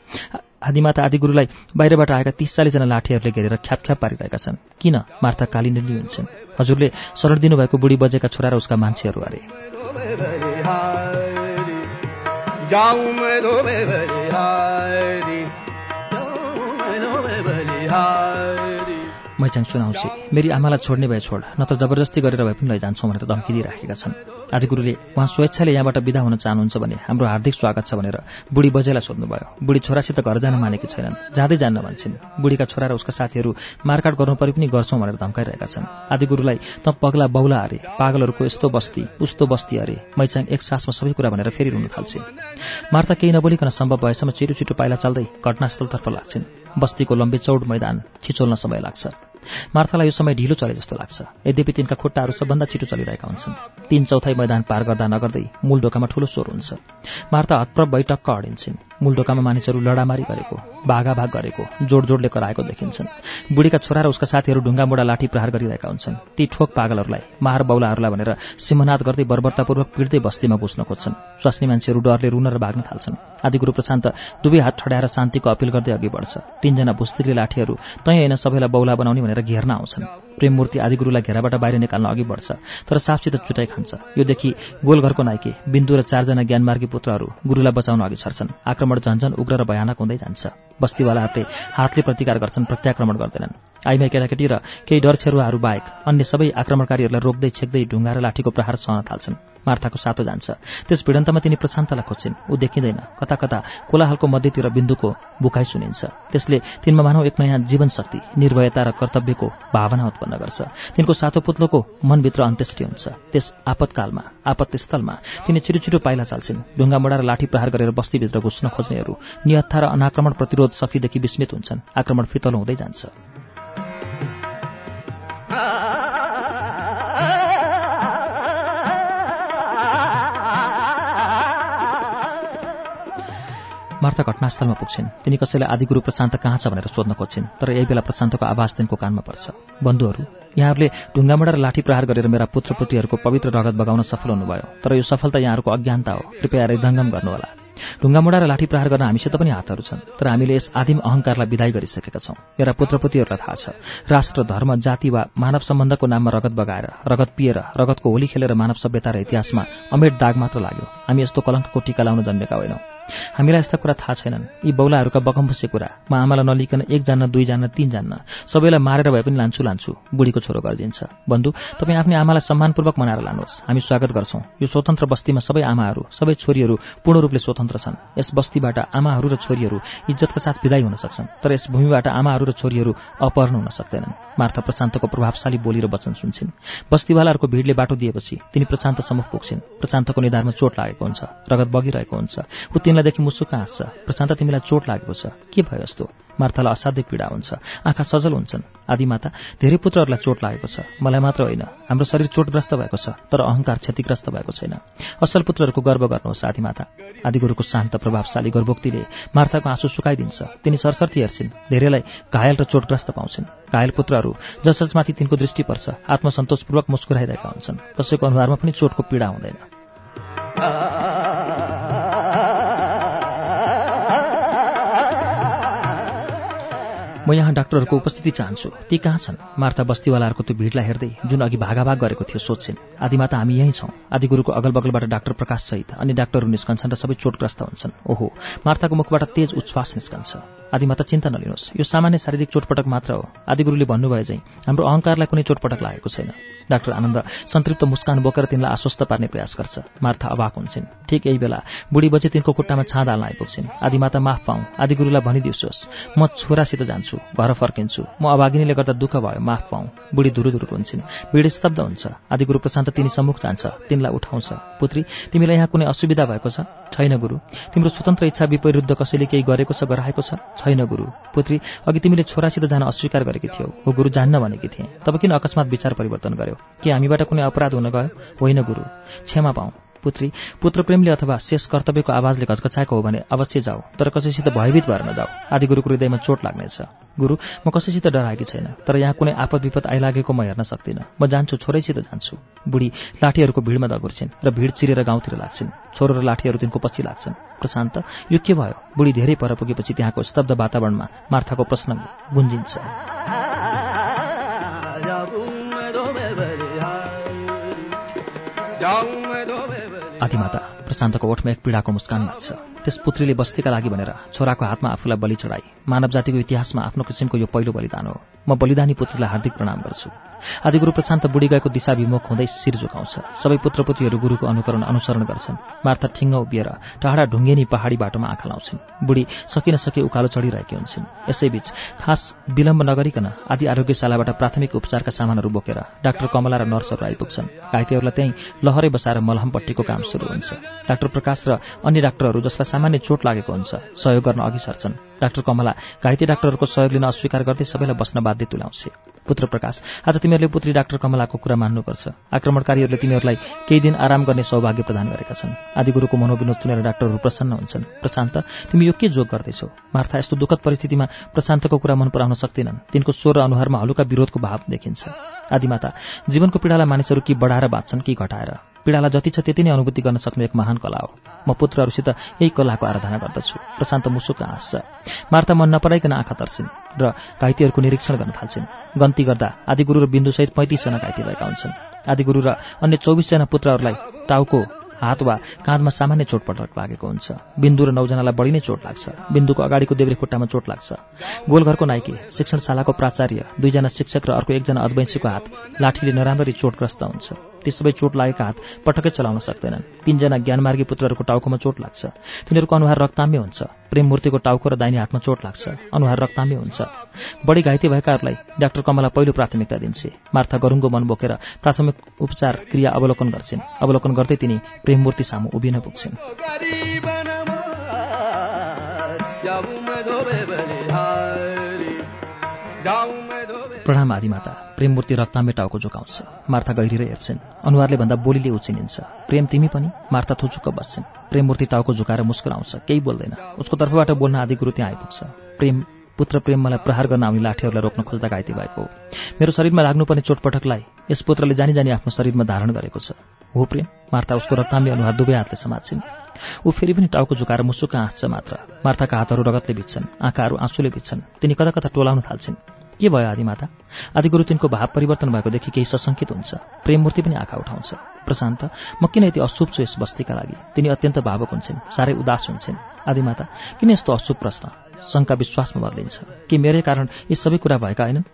आदिमाता आदिगुरुलाई बाहिरबाट आएका तिस चालिसजना लाठीहरूले घेरेर ख्यापख्याप पारिरहेका छन्। किन? मार्था काली हुन्छन्। हजुरले शरण दिनुभएको बुढी बजेका छोरा र उसका मान्छेहरू अरे जाऊं मैं रो बलिहारी जाऊं मैं रो बलिहारी मैचाङ सुनाउँछु मेरी आमालाई छोड्ने भए छोड नत्र जबरजस्ती गरेर भए पनि लैजान्छौँ भनेर धम्की दिइराखेका छन्। आदिगुरुले उहाँ स्वेच्छाले यहाँबाट विदा हुन चाहनुहुन्छ भने हाम्रो हार्दिक स्वागत छ भनेर बुढी बजेलाई सोध्नुभयो। बुढी छोरासित घर जान मानेकी छैनन्। जाँदै जान्न भन्छन्। बुढीका छोरा र उसका साथीहरू मारकाट गर्नु परे पनि गर्छौँ भनेर धम्काइरहेका छन्। आदिगुरुलाई त पगला बौला अरे पागलहरूको यस्तो बस्ती उस्तो बस्ती अरे। मैचाङ एक सासमा सबै कुरा भनेर फेरि रुन थाल्छे मार्ता केही नबोलिकन सम्भव भएसम्म छिटो छिटो पाइला चल्दै घटनास्थलतर्फ लाग्छन्। बस्तीको लम्बी चौड मैदान छिचोल्न समय लाग्छ। मार्थालाई यो समय ढिलो चले जस्तो लाग्छ। यद्यपि तिनका खुट्टाहरू सबभन्दा छिटो चलिरहेका हुन्छन्। तीन चौथाइ मैदान पार गर्दा नगर्दै मूल ढोकामा ठूलो स्वर हुन्छ। मार्था हतप्रभ बैठक्क अडिन्छन्। मूल ढोकामा मानिसहरू लडामारी गरेको भागाभाग गरेको जोड जोडले कराएको देखिन्छन्। बुढीका छोरा र उसका साथीहरू ढुङ्गा मुढा लाठी प्रहार गरिरहेका हुन्छन्। ती ठोक पागलहरूलाई मार बौलाहरूलाई भनेर सिंहनाद गर्दै बर्बरतापूर्वक पिड्दै बस्तीमा घुस्न खोज्छन्। स्वास्नी मान्छेहरू डरले रुन र भाग्न थाल्छन्। आदिगुरु प्रशान्त दुवै हात ठड्याएर शान्तिको अपिल गर्दै अघि बढ्छ। तीनजना भुस्तिरी लाठीहरू तै होइन सबैलाई बौला बनाउने भनेर घेर्न आउँछन्। प्रेममूर्ति आदिगुरुलाई घेराबाट बाहिर निकाल्न अघि बढ्छ तर साफसित चुटाइ खान्छ। योदेखि गोलघरको नाइके बिन्दु र चारजना ज्ञानमार्गी पुत्रहरू गुरुलाई बचाउन अघि छर्छन्। आक्रमण झन्झन उग्र र भयानक हुँदै जान्छ। बस्तीवालाहरूले हातले प्रतिकार गर्छन् प्रत्याक्रमण गर्दैनन्। आइमाई केटाकेटी र केही डर छेरुवाहरू बाहेक अन्य सबै आक्रमणकारीहरूलाई रोक्दै छेक्दै ढुङ्गा र लाठीको प्रहार सहन थाल्छन्। मार्थाको सातो जान्छ। त्यस भिडन्तमा तिनी प्रशान्तलाई खोज्छिन्। ऊ देखिँदैन। कता कता कोलाहालको मध्यतिर बिन्दुको बुखाइ सुनिन्छ। त्यसले तिनमा मानव एक नयाँ जीवन शक्ति निर्भयता र कर्तव्यको भावना उत्पन्न गर्छ। तिनको सातो पुत्लोको मनभित्र अन्त्येष्टि हुन्छ। त्यस आपतकालमा आपत्तिस्थलमा तिनी छिटो छिटो पाइला चाल्छिन्। ढुङ्गा मोडा र लाठी प्रहार गरेर बस्तीभित्र घुस्न खोज्नेहरू निहत्था र अनाक्रमण प्रतिरोध शक्तिदेखि विस्मित हुन्छन्। आक्रमण फितलो हुँदै जान्छ। मार्ता घटनास्थलमा पुग्छिन्। तिनी कसैलाई आदिगुरु प्रशान्त कहाँ छ भनेर सोध्न खोज्छिन् तर यही बेला प्रशान्तको आवाज तिनको कानमा पर्छ। बन्धुहरू यहाँहरूले ढुङ्गामुडा र लाठी प्रहार गरेर मेरा पुत्र पुत्रीहरूको पवित्र रगत बगाउन सफल हुनुभयो तर यो सफलता यहाँहरूको अज्ञानता हो। कृपया हृदङ्गम गर्नुहोला। ढुङ्गामुडा र लाठी प्रहार गर्न हामीसित पनि हातहरू छन् तर हामीले यस आदिम अहङ्कारलाई विदाय गरिसकेका छौँ। मेरा पुत्रपुतीहरूलाई थाहा छ। राष्ट्र धर्म जाति वा मानव सम्बन्धको नाममा रगत बगाएर रगत पिएर रगतको होली खेलेर मानव सभ्यता र इतिहासमा अमेट दाग मात्र लाग्यो। हामी यस्तो कलङ्कको टिका लाउन जन्मेका होइनौँ। हामीलाई यस्ता कुरा थाहा छैनन्। यी बौलाहरूका बकम्बुसे कुरा। म आमालाई नलिकन एकजना दुईजना तीनजना सबैलाई मारेर भए पनि लान्छु लान्छु बुढीको छोरो गरिदिन्छ। बन्धु तपाईँ आफ्नै आमालाई सम्मानपूर्वक मनाएर लानुहोस्। हामी स्वागत गर्छौँ। यो स्वतन्त्र बस्तीमा सबै आमाहरू सबै छोरीहरू पूर्ण रूपले स्वतन्त्र छन्। यस बस्तीबाट आमाहरू र छोरीहरू इज्जतका साथ विदाई हुन सक्छन् तर यस भूमिबाट आमाहरू र छोरीहरू अपहरण हुन सक्दैनन्। मार्था प्रशान्तको प्रभावशाली बोली र वचन सुन्छन्। बस्तीवालाहरूको भिडले बाटो दिएपछि तिनी प्रशान्त सम्मुख पुग्छिन्। प्रशान्तको निधारमा चोट लागेको हुन्छ रगत बगिरहेको हुन्छ। तिमीलाई मुसुक हाँस्छ प्रशान्त तिमीलाई चोट लागेको छ। के भयो यस्तो? मार्थालाई असाध्यै पीडा हुन्छ। आँखा सजल हुन्छन्। आदिमाता धेरै पुत्रहरूलाई चोट लागेको छ। मलाई मात्र होइन। हाम्रो शरीर चोटग्रस्त भएको छ तर अहङ्कार क्षतिग्रस्त भएको छैन। असल पुत्रहरूको गर्व गर्नुहोस् आदिमाता आदिगुरुको शान्त प्रभावशाली गर्भोक्तिले मार्थाको आँसु सुकाइदिन्छ। तिनी सरसर्ती हेर्छिन्। धेरैलाई घायल र चोटग्रस्त पाउँछन्। घायल पुत्रहरू जस जसमाथि तिनको दृष्टि पर्छ आत्मसन्तोषपूर्वक मुस्कुराइरहेका हुन्छन्। कसैको अनुहारमा पनि चोटको पीडा हुँदैन। म यहाँ डाक्टरहरूको उपस्थिति चाहन्छु। ती कहाँ छन्? मार्था बस्तीवालाहरूको त्यो भिडलाई हेर्दै जुन अघि भागाभाग गरेको थियो सोध्छिन्। आदिमाता हामी यहीँ छौँ। आदिगुरुको अगल बगलबाट डाक्टर प्रकाश सहित अन्य डाक्टरहरू निस्कन्छन् र सबै चोटग्रस्त हुन्छन्। ओहो मार्थाको मुखबाट तेज उच्छ्वास निस्कन्छ। आदिमाता चिन्ता नलिनुहोस् यो सामान्य शारीरिक चोटपटक मात्र हो। आदिगुरुले भन्नुभयो चाहिँ हाम्रो अहङ्कारलाई कुनै चोटपटक लागेको छैन। डाक्टर आनन्द सन्तृप्त मुस्कान बोकेर तिनलाई आश्वस्त पार्ने प्रयास गर्छ। मार्था अभाक हुन्छन्। ठिक यही बेला बुढी बजे तिनको खुट्टामा छाँद हाल्न आइपुग्छिन् आदिमाता माफ पाऊँ। आदिगुरुलाई भनिदियोस् म छोरासित जान्छु घर फर्किन्छु। म अभागिनीले गर्दा दुःख भयो माफ पाऊँ। बुढी धुरु हुन्छन्। भिड स्तब्ध हुन्छ। आदिगुरु प्रशान्त तिनी सम्मुख जान्छ। तिनलाई उठाउँछ। पुत्री तिमीलाई यहाँ कुनै असुविधा भएको छ? छैन गुरु। तिम्रो स्वतन्त्र इच्छा विपरिरुद्ध कसैले केही गरेको छ गराएको छ? छैन गुरु। पुत्री अघि तिमीले छोरासित जान अस्वीकार गरेकी थियौ। हो गुरु जान्न भनेकी थिएँ। तब किन अकस्मात विचार परिवर्तन गर्यो? के हामीबाट कुनै अपराध हुन गयो? होइन गुरु। क्षमा पाऊ। पुत्री पुत्र प्रेमले अथवा शेष कर्तव्यको आवाजले घचघचाएको हो भने अवश्य जाऊ तर कसैसित भयभीत भएर नजाऊ। आदि गुरुको हृदयमा चोट लाग्नेछ। गुरु म कसैसित डराएकी छैन तर यहाँ कुनै आपद विपद आइलागेको म हेर्न सक्दिनँ। म जान्छु छोरैसित जान्छु। बुढी लाठीहरूको भिडमा दगुर्छिन् र भिड चिरेर गाउँतिर लाग्छन्। छोरो र लाठीहरू तिनको पछि लाग्छन्। प्रशान्त यो के भयो। बुढी धेरै पर पुगेपछि त्यहाँको स्तब्ध वातावरणमा मार्थाको प्रश्न गुन्जिन्छ। प्रशान्तको ओठमा एक पीडाको मुस्कान लाग्छ त्यस पुत्रीले बस्तीका लागि भनेर छोराको हातमा आफूलाई बलि चढाई। मानव जातिको इतिहासमा आफ्नो किसिमको यो पहिलो बलिदान हो। म बलिदानी पुत्रीलाई हार्दिक प्रणाम गर्छु। आदि गुरु प्रशान्त बुढी गएको दिशाभिमुख हुँदै शिर झुकाउँछ। सबै पुत्रपुत्रीहरू गुरुको अनुकरण अनुसरण गर्छन्। मार्था ठिङ्ग उभिएर टाढा ढुङ्गेनी पहाडी बाटोमा आँखा लाउँछन्। बुढी सकिन सके उकालो चढिरहेकी हुन्छन्। यसैबीच खास विलम्ब नगरिकन आदि आरोग्यशालाबाट प्राथमिक उपचारका सामानहरू बोकेर डाक्टर कमला र नर्सहरू आइपुग्छन्। घाइतेहरूलाई त्यहीँ लहरै बसाएर मलहमपट्टिको काम सुरु हुन्छ। डाक्टर प्रकाश र अन्य डाक्टरहरू जसलाई सामान्य चोट लागेको हुन्छ। सहयोग गर्न अघि सर्छन्। डाक्टर कमला घाइते डाक्टरहरूको सहयोग लिन अस्वीकार गर्दै सबैलाई बस्न बाध्य तुल्याउँछ। पुत्र प्रकाश आज तिमीहरूले पुत्री डाक्टर कमलाको कुरा मान्नुपर्छ। आक्रमणकारीहरूले तिमीहरूलाई केही दिन आराम गर्ने सौभाग्य प्रदान गरेका छन्। आदिगुरुको मनोविनोद सुनेर डाक्टरहरू प्रसन्न हुन्छन्। प्रशान्त तिमी यो के जोग गर्दैछौ? मार्था यस्तो दुःखद परिस्थितिमा प्रशान्तको कुरा मन पराउन सक्दैनन्। तिनको स्वर अनुहारमा हलुका विरोधको भाव देखिन्छ। आदिमाता जीवनको पीडालाई मानिसहरू कि बढाएर बाँच्छन् कि घटाएर। पीडालाई जति छ त्यति नै अनुभूति गर्न सक्ने एक महान कला हो। म पुत्रहरूसित यही कलाको आराधना गर्दछु। प्रशान्त मुसुक हाँस्छ मार्ता मन नपराइकन आँखा तर्सिन् र घाइतेहरूको निरीक्षण गर्न थाल्छिन्। गन्ती गर्दा आदिगुरु र बिन्दुसहित पैँतिसजना घाइते भएका हुन्छन्। आदिगुरु र अन्य चौबिसजना पुत्रहरूलाई टाउको हात वा काँधमा सामान्य चोटपटक लागेको हुन्छ। बिन्दु र नौजनालाई बढी नै चोट लाग्छ। बिन्दुको अगाडिको देब्रे खुट्टामा चोट लाग्छ। गोलघरको नाइके शिक्षणशालाको प्राचार्य दुईजना शिक्षक र अर्को एकजना अद्वैंशीको हात लाठीले नराम्ररी चोटग्रस्त हुन्छ। ती सबै चोट लागेका हात पटक्कै चलाउन सक्दैनन्। तीनजना ज्ञानमार्गी पुत्रहरूको टाउकोमा चोट लाग्छ। तिनीहरूको अनुहार रक्ताम्य हुन्छ। प्रेममूर्तिको टाउको र दाहिने हातमा चोट लाग्छ। अनुहार रक्ताम्य हुन्छ। बढी घाइते भएकाहरूलाई डाक्टर कमला पहिलो प्राथमिकता दिन्छे। मार्था गरुङको मन बोकेर प्राथमिक उपचार क्रिया अवलोकन गर्छिन्। अवलोकन गर्दै तिनी प्रेममूर्ति सामु उभिन पुग्छिन्। प्रणाम आदिमाता प्रेममूर्ति रक्तामे टाउको झुकाउँछ मार्था गहिरेर हेर्छन्। अनुहारले भन्दा बोलीले उचिनिन्छ प्रेम तिमी पनि मार्था थुचुक्क बस्छन्। प्रेममूर्ति टाउको झुकाएर मुस्कुराउँछ। केही बोल्दैन। उसको तर्फबाट बोल्न आदि गुरु त्यहाँ आइपुग्छ। प्रेम पुत्र प्रेम मलाई प्रहार गर्न आउने लाठीहरूलाई रोक्न खोज्दा घाइते भएको हो। मेरो शरीरमा लाग्नुपर्ने चोटपटकलाई यस पुत्रले जानी जानी आफ्नो शरीरमा धारण गरेको छ। हो प्रेम मार्था उसको रक्ताम्य अनुहार दुवै हातले समात्छिन् ऊ फेरि पनि टाउको झुकाएर मुसुक हाँस्छ मात्र। मार्थाका हातहरू रगतले भिज्छन्। आँखाहरू आँसुले भिज्छन्। तिनी कता कता टोलाउन थाल्छिन्। के भयो आदिमाता आदिगुरु तिनको भाव परिवर्तन भएकोदेखि केही सशङ्कित हुन्छ। प्रेममूर्ति पनि आँखा उठाउँछ। प्रशान्त म किन यति अशुभ छु यस बस्तीका लागि? तिनी अत्यन्त भावक हुन्छन् साह्रै उदास हुन्छन्। आदिमाता किन यस्तो अशुभ प्रश्न? शङ्का विश्वासमा बदलिन्छ। कि मेरै कारण यी सबै कुरा भएका होइनन्?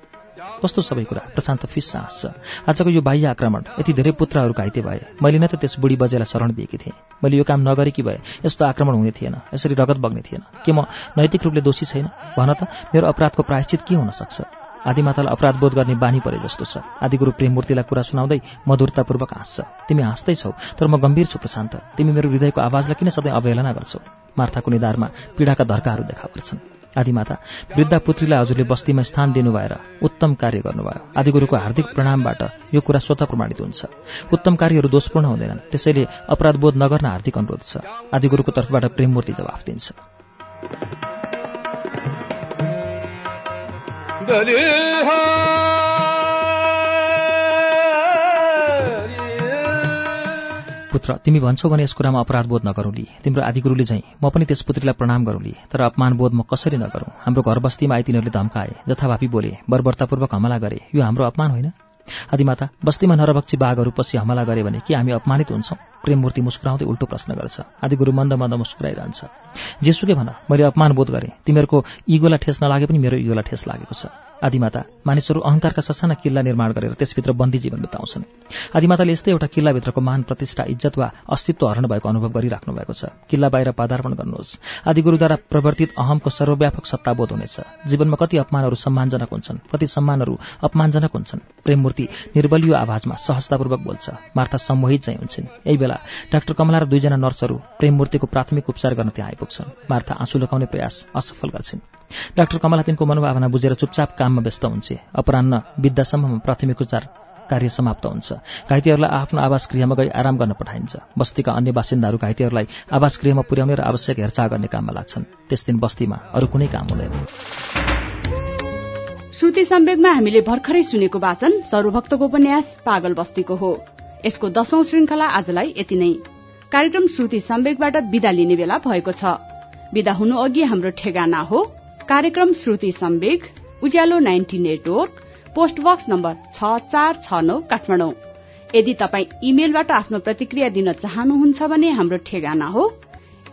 कस्तो सबै कुरा? प्रशान्त फिस्सा। हाँस्छ आजको यो बाह्य आक्रमण यति धेरै पुत्रहरू घाइते भए। मैले नै त त्यस बुढी बजेलाई शरण दिएकी थिएँ। मैले यो काम नगरेकी भए यस्तो आक्रमण हुने थिएन। यसरी रगत बग्ने थिएन। के म नैतिक रूपले दोषी छैन? भन त मेरो अपराधको प्रायश्चित के हुन सक्छ? आदिमातालाई अपराध बोध गर्ने बानी परे जस्तो छ। आदिगुरु प्रेममूर्तिलाई कुरा सुनाउँदै मधुरतापूर्वक हाँस्छ। तिमी हाँस्दै छौ तर म गम्भीर छु प्रशान्त। तिमी मेरो हृदयको आवाजलाई किन सधैँ अवहेलना गर्छौ? मार्थाको निधारमा पीडाका धर्काहरू देखा पर्छन्। आदिमाता वृद्धा पुत्रीलाई हजुरले बस्तीमा स्थान दिनु भएर उत्तम कार्य गर्नुभयो। आदिगुरुको हार्दिक प्रणामबाट यो कुरा स्वतः प्रमाणित हुन्छ। उत्तम कार्यहरू दोषपूर्ण हुँदैनन् त्यसैले अपराधबोध नगर्न हार्दिक अनुरोध छ। आदिगुरुको तर्फबाट प्रेममूर्ति जवाफ दिन्छ। पुत्र तिमी भन्छौ भने यस कुरामा अपराध बोध नगरौँली। तिम्रो आदिगुरुले झैँ म पनि त्यस पुत्रीलाई प्रणाम गरौँली तर अपमान बोध म कसरी नगरौँ? हाम्रो घर बस्तीमा आई तिनीहरूले धम्काए जथाभावी बोले बर्बरतापूर्वक हमला गरे। यो हाम्रो अपमान होइन? आदिमाता बस्तीमा नरभक्षी बाघहरू पछि हमला गरे भने के हामी अपमानित हुन्छौँ? प्रेममूर्ति मुस्कुराउँदै उल्टो प्रश्न गर्छ। आदिगुरु मन्द मन्द मुस्कुराइरहन्छ। जेसुकै भन मैले अपमान बोध गरेँ। तिमीहरूको इगोलाई ठेस नलागे पनि मेरो इगोलाई ठेस लागेको छ। आदिमाता मानिसहरू अहङ्कारका ससाना किल्ला निर्माण गरेर त्यसभित्र बन्दी जीवन बिताउँछन्। आदिमाताले यस्तै एउटा किल्लाभित्रको मान प्रतिष्ठा इज्जत वा अस्तित्व हरण भएको अनुभव गरिराख्नु भएको छ। किल्ला बाहिर पादार्पण गर्नुहोस्। आदिगुरुद्वारा प्रवर्तित अहमको सर्वव्यापक सत्ताबोध हुनेछ। जीवनमा कति अपमानहरू सम्मानजनक हुन्छन् कति सम्मानहरू अपमानजनक हुन्छन्। प्रेममूर्ति निर्बलियो आवाजमा सहजतापूर्वक बोल्छ। मार्था सम्मोहित चाहिँ हुन्छन्। यही बेला डाक्टर कमला र दुईजना नर्सहरू प्रेममूर्तिको प्राथमिक उपचार गर्न त्यहाँ आइपुग्छन्। मार्था आँसु लुकाउने प्रयास असफल गर्छिन्। डाक्टर कमला तिनको मनोभावना बुझेर चुपचाप काममा व्यस्त हुन्छे। अपरान्न विद्यासम्ममा प्राथमिक उपचार कार्य समाप्त हुन्छ। घाइतेहरूलाई आफ्नो आवास गृहमा गई आराम गर्न पठाइन्छ। बस्तीका अन्य बासिन्दाहरू घाइतेहरूलाई आवास गृहमा पुर्याउने र आवश्यक हेरचाह गर्ने काममा लाग्छन्। त्यस दिन बस्तीमा अरू कुनै काम हुँदैन। श्रुति सम्वेकमा हामीले भर्खरै सुनेको वाचन सर्वभक्तको उपन्यास पागल बस्तीको हो। यसको दशौं श्रृंखला आजलाई यति नै। कार्यक्रम श्रुति सम्वेकबाट विदा लिने बेला भएको छ। विदा हुनु अघि हाम्रो ठेगाना हो। कार्यक्रम Shruti Sambeg Ujyaalo ninety network post box number छ चार छ नौ काठमाडौँ। यदि तपाई इमेलबाट आफ्नो प्रतिक्रिया दिन चाहनुहुन्छ भने हाम्रो ठेगाना हो।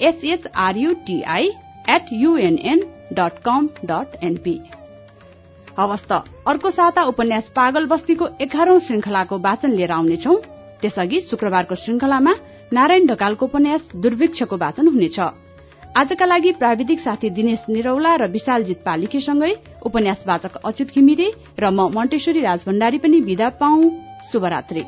SHRUTI at UNN dot com dot NP हवस् अर्को साता उपन्यास पागल बस्तीको एघारौं श्रृंखलाको वाचन लिएर आउनेछौ। त्यसअघि शुक्रबारको श्रृंखलामा नारायण ढकालको उपन्यास दुर्भिक्षको वाचन हुनेछ। आजका लागि प्राविधिक साथी दिनेश निरौला र विशालजित पालिकेसँगै उपन्यास वाचक अच्युत घिमिरे र म मण्टेश्वरी राजभण्डारी पनि विदा पाऊ। शुभरात्री।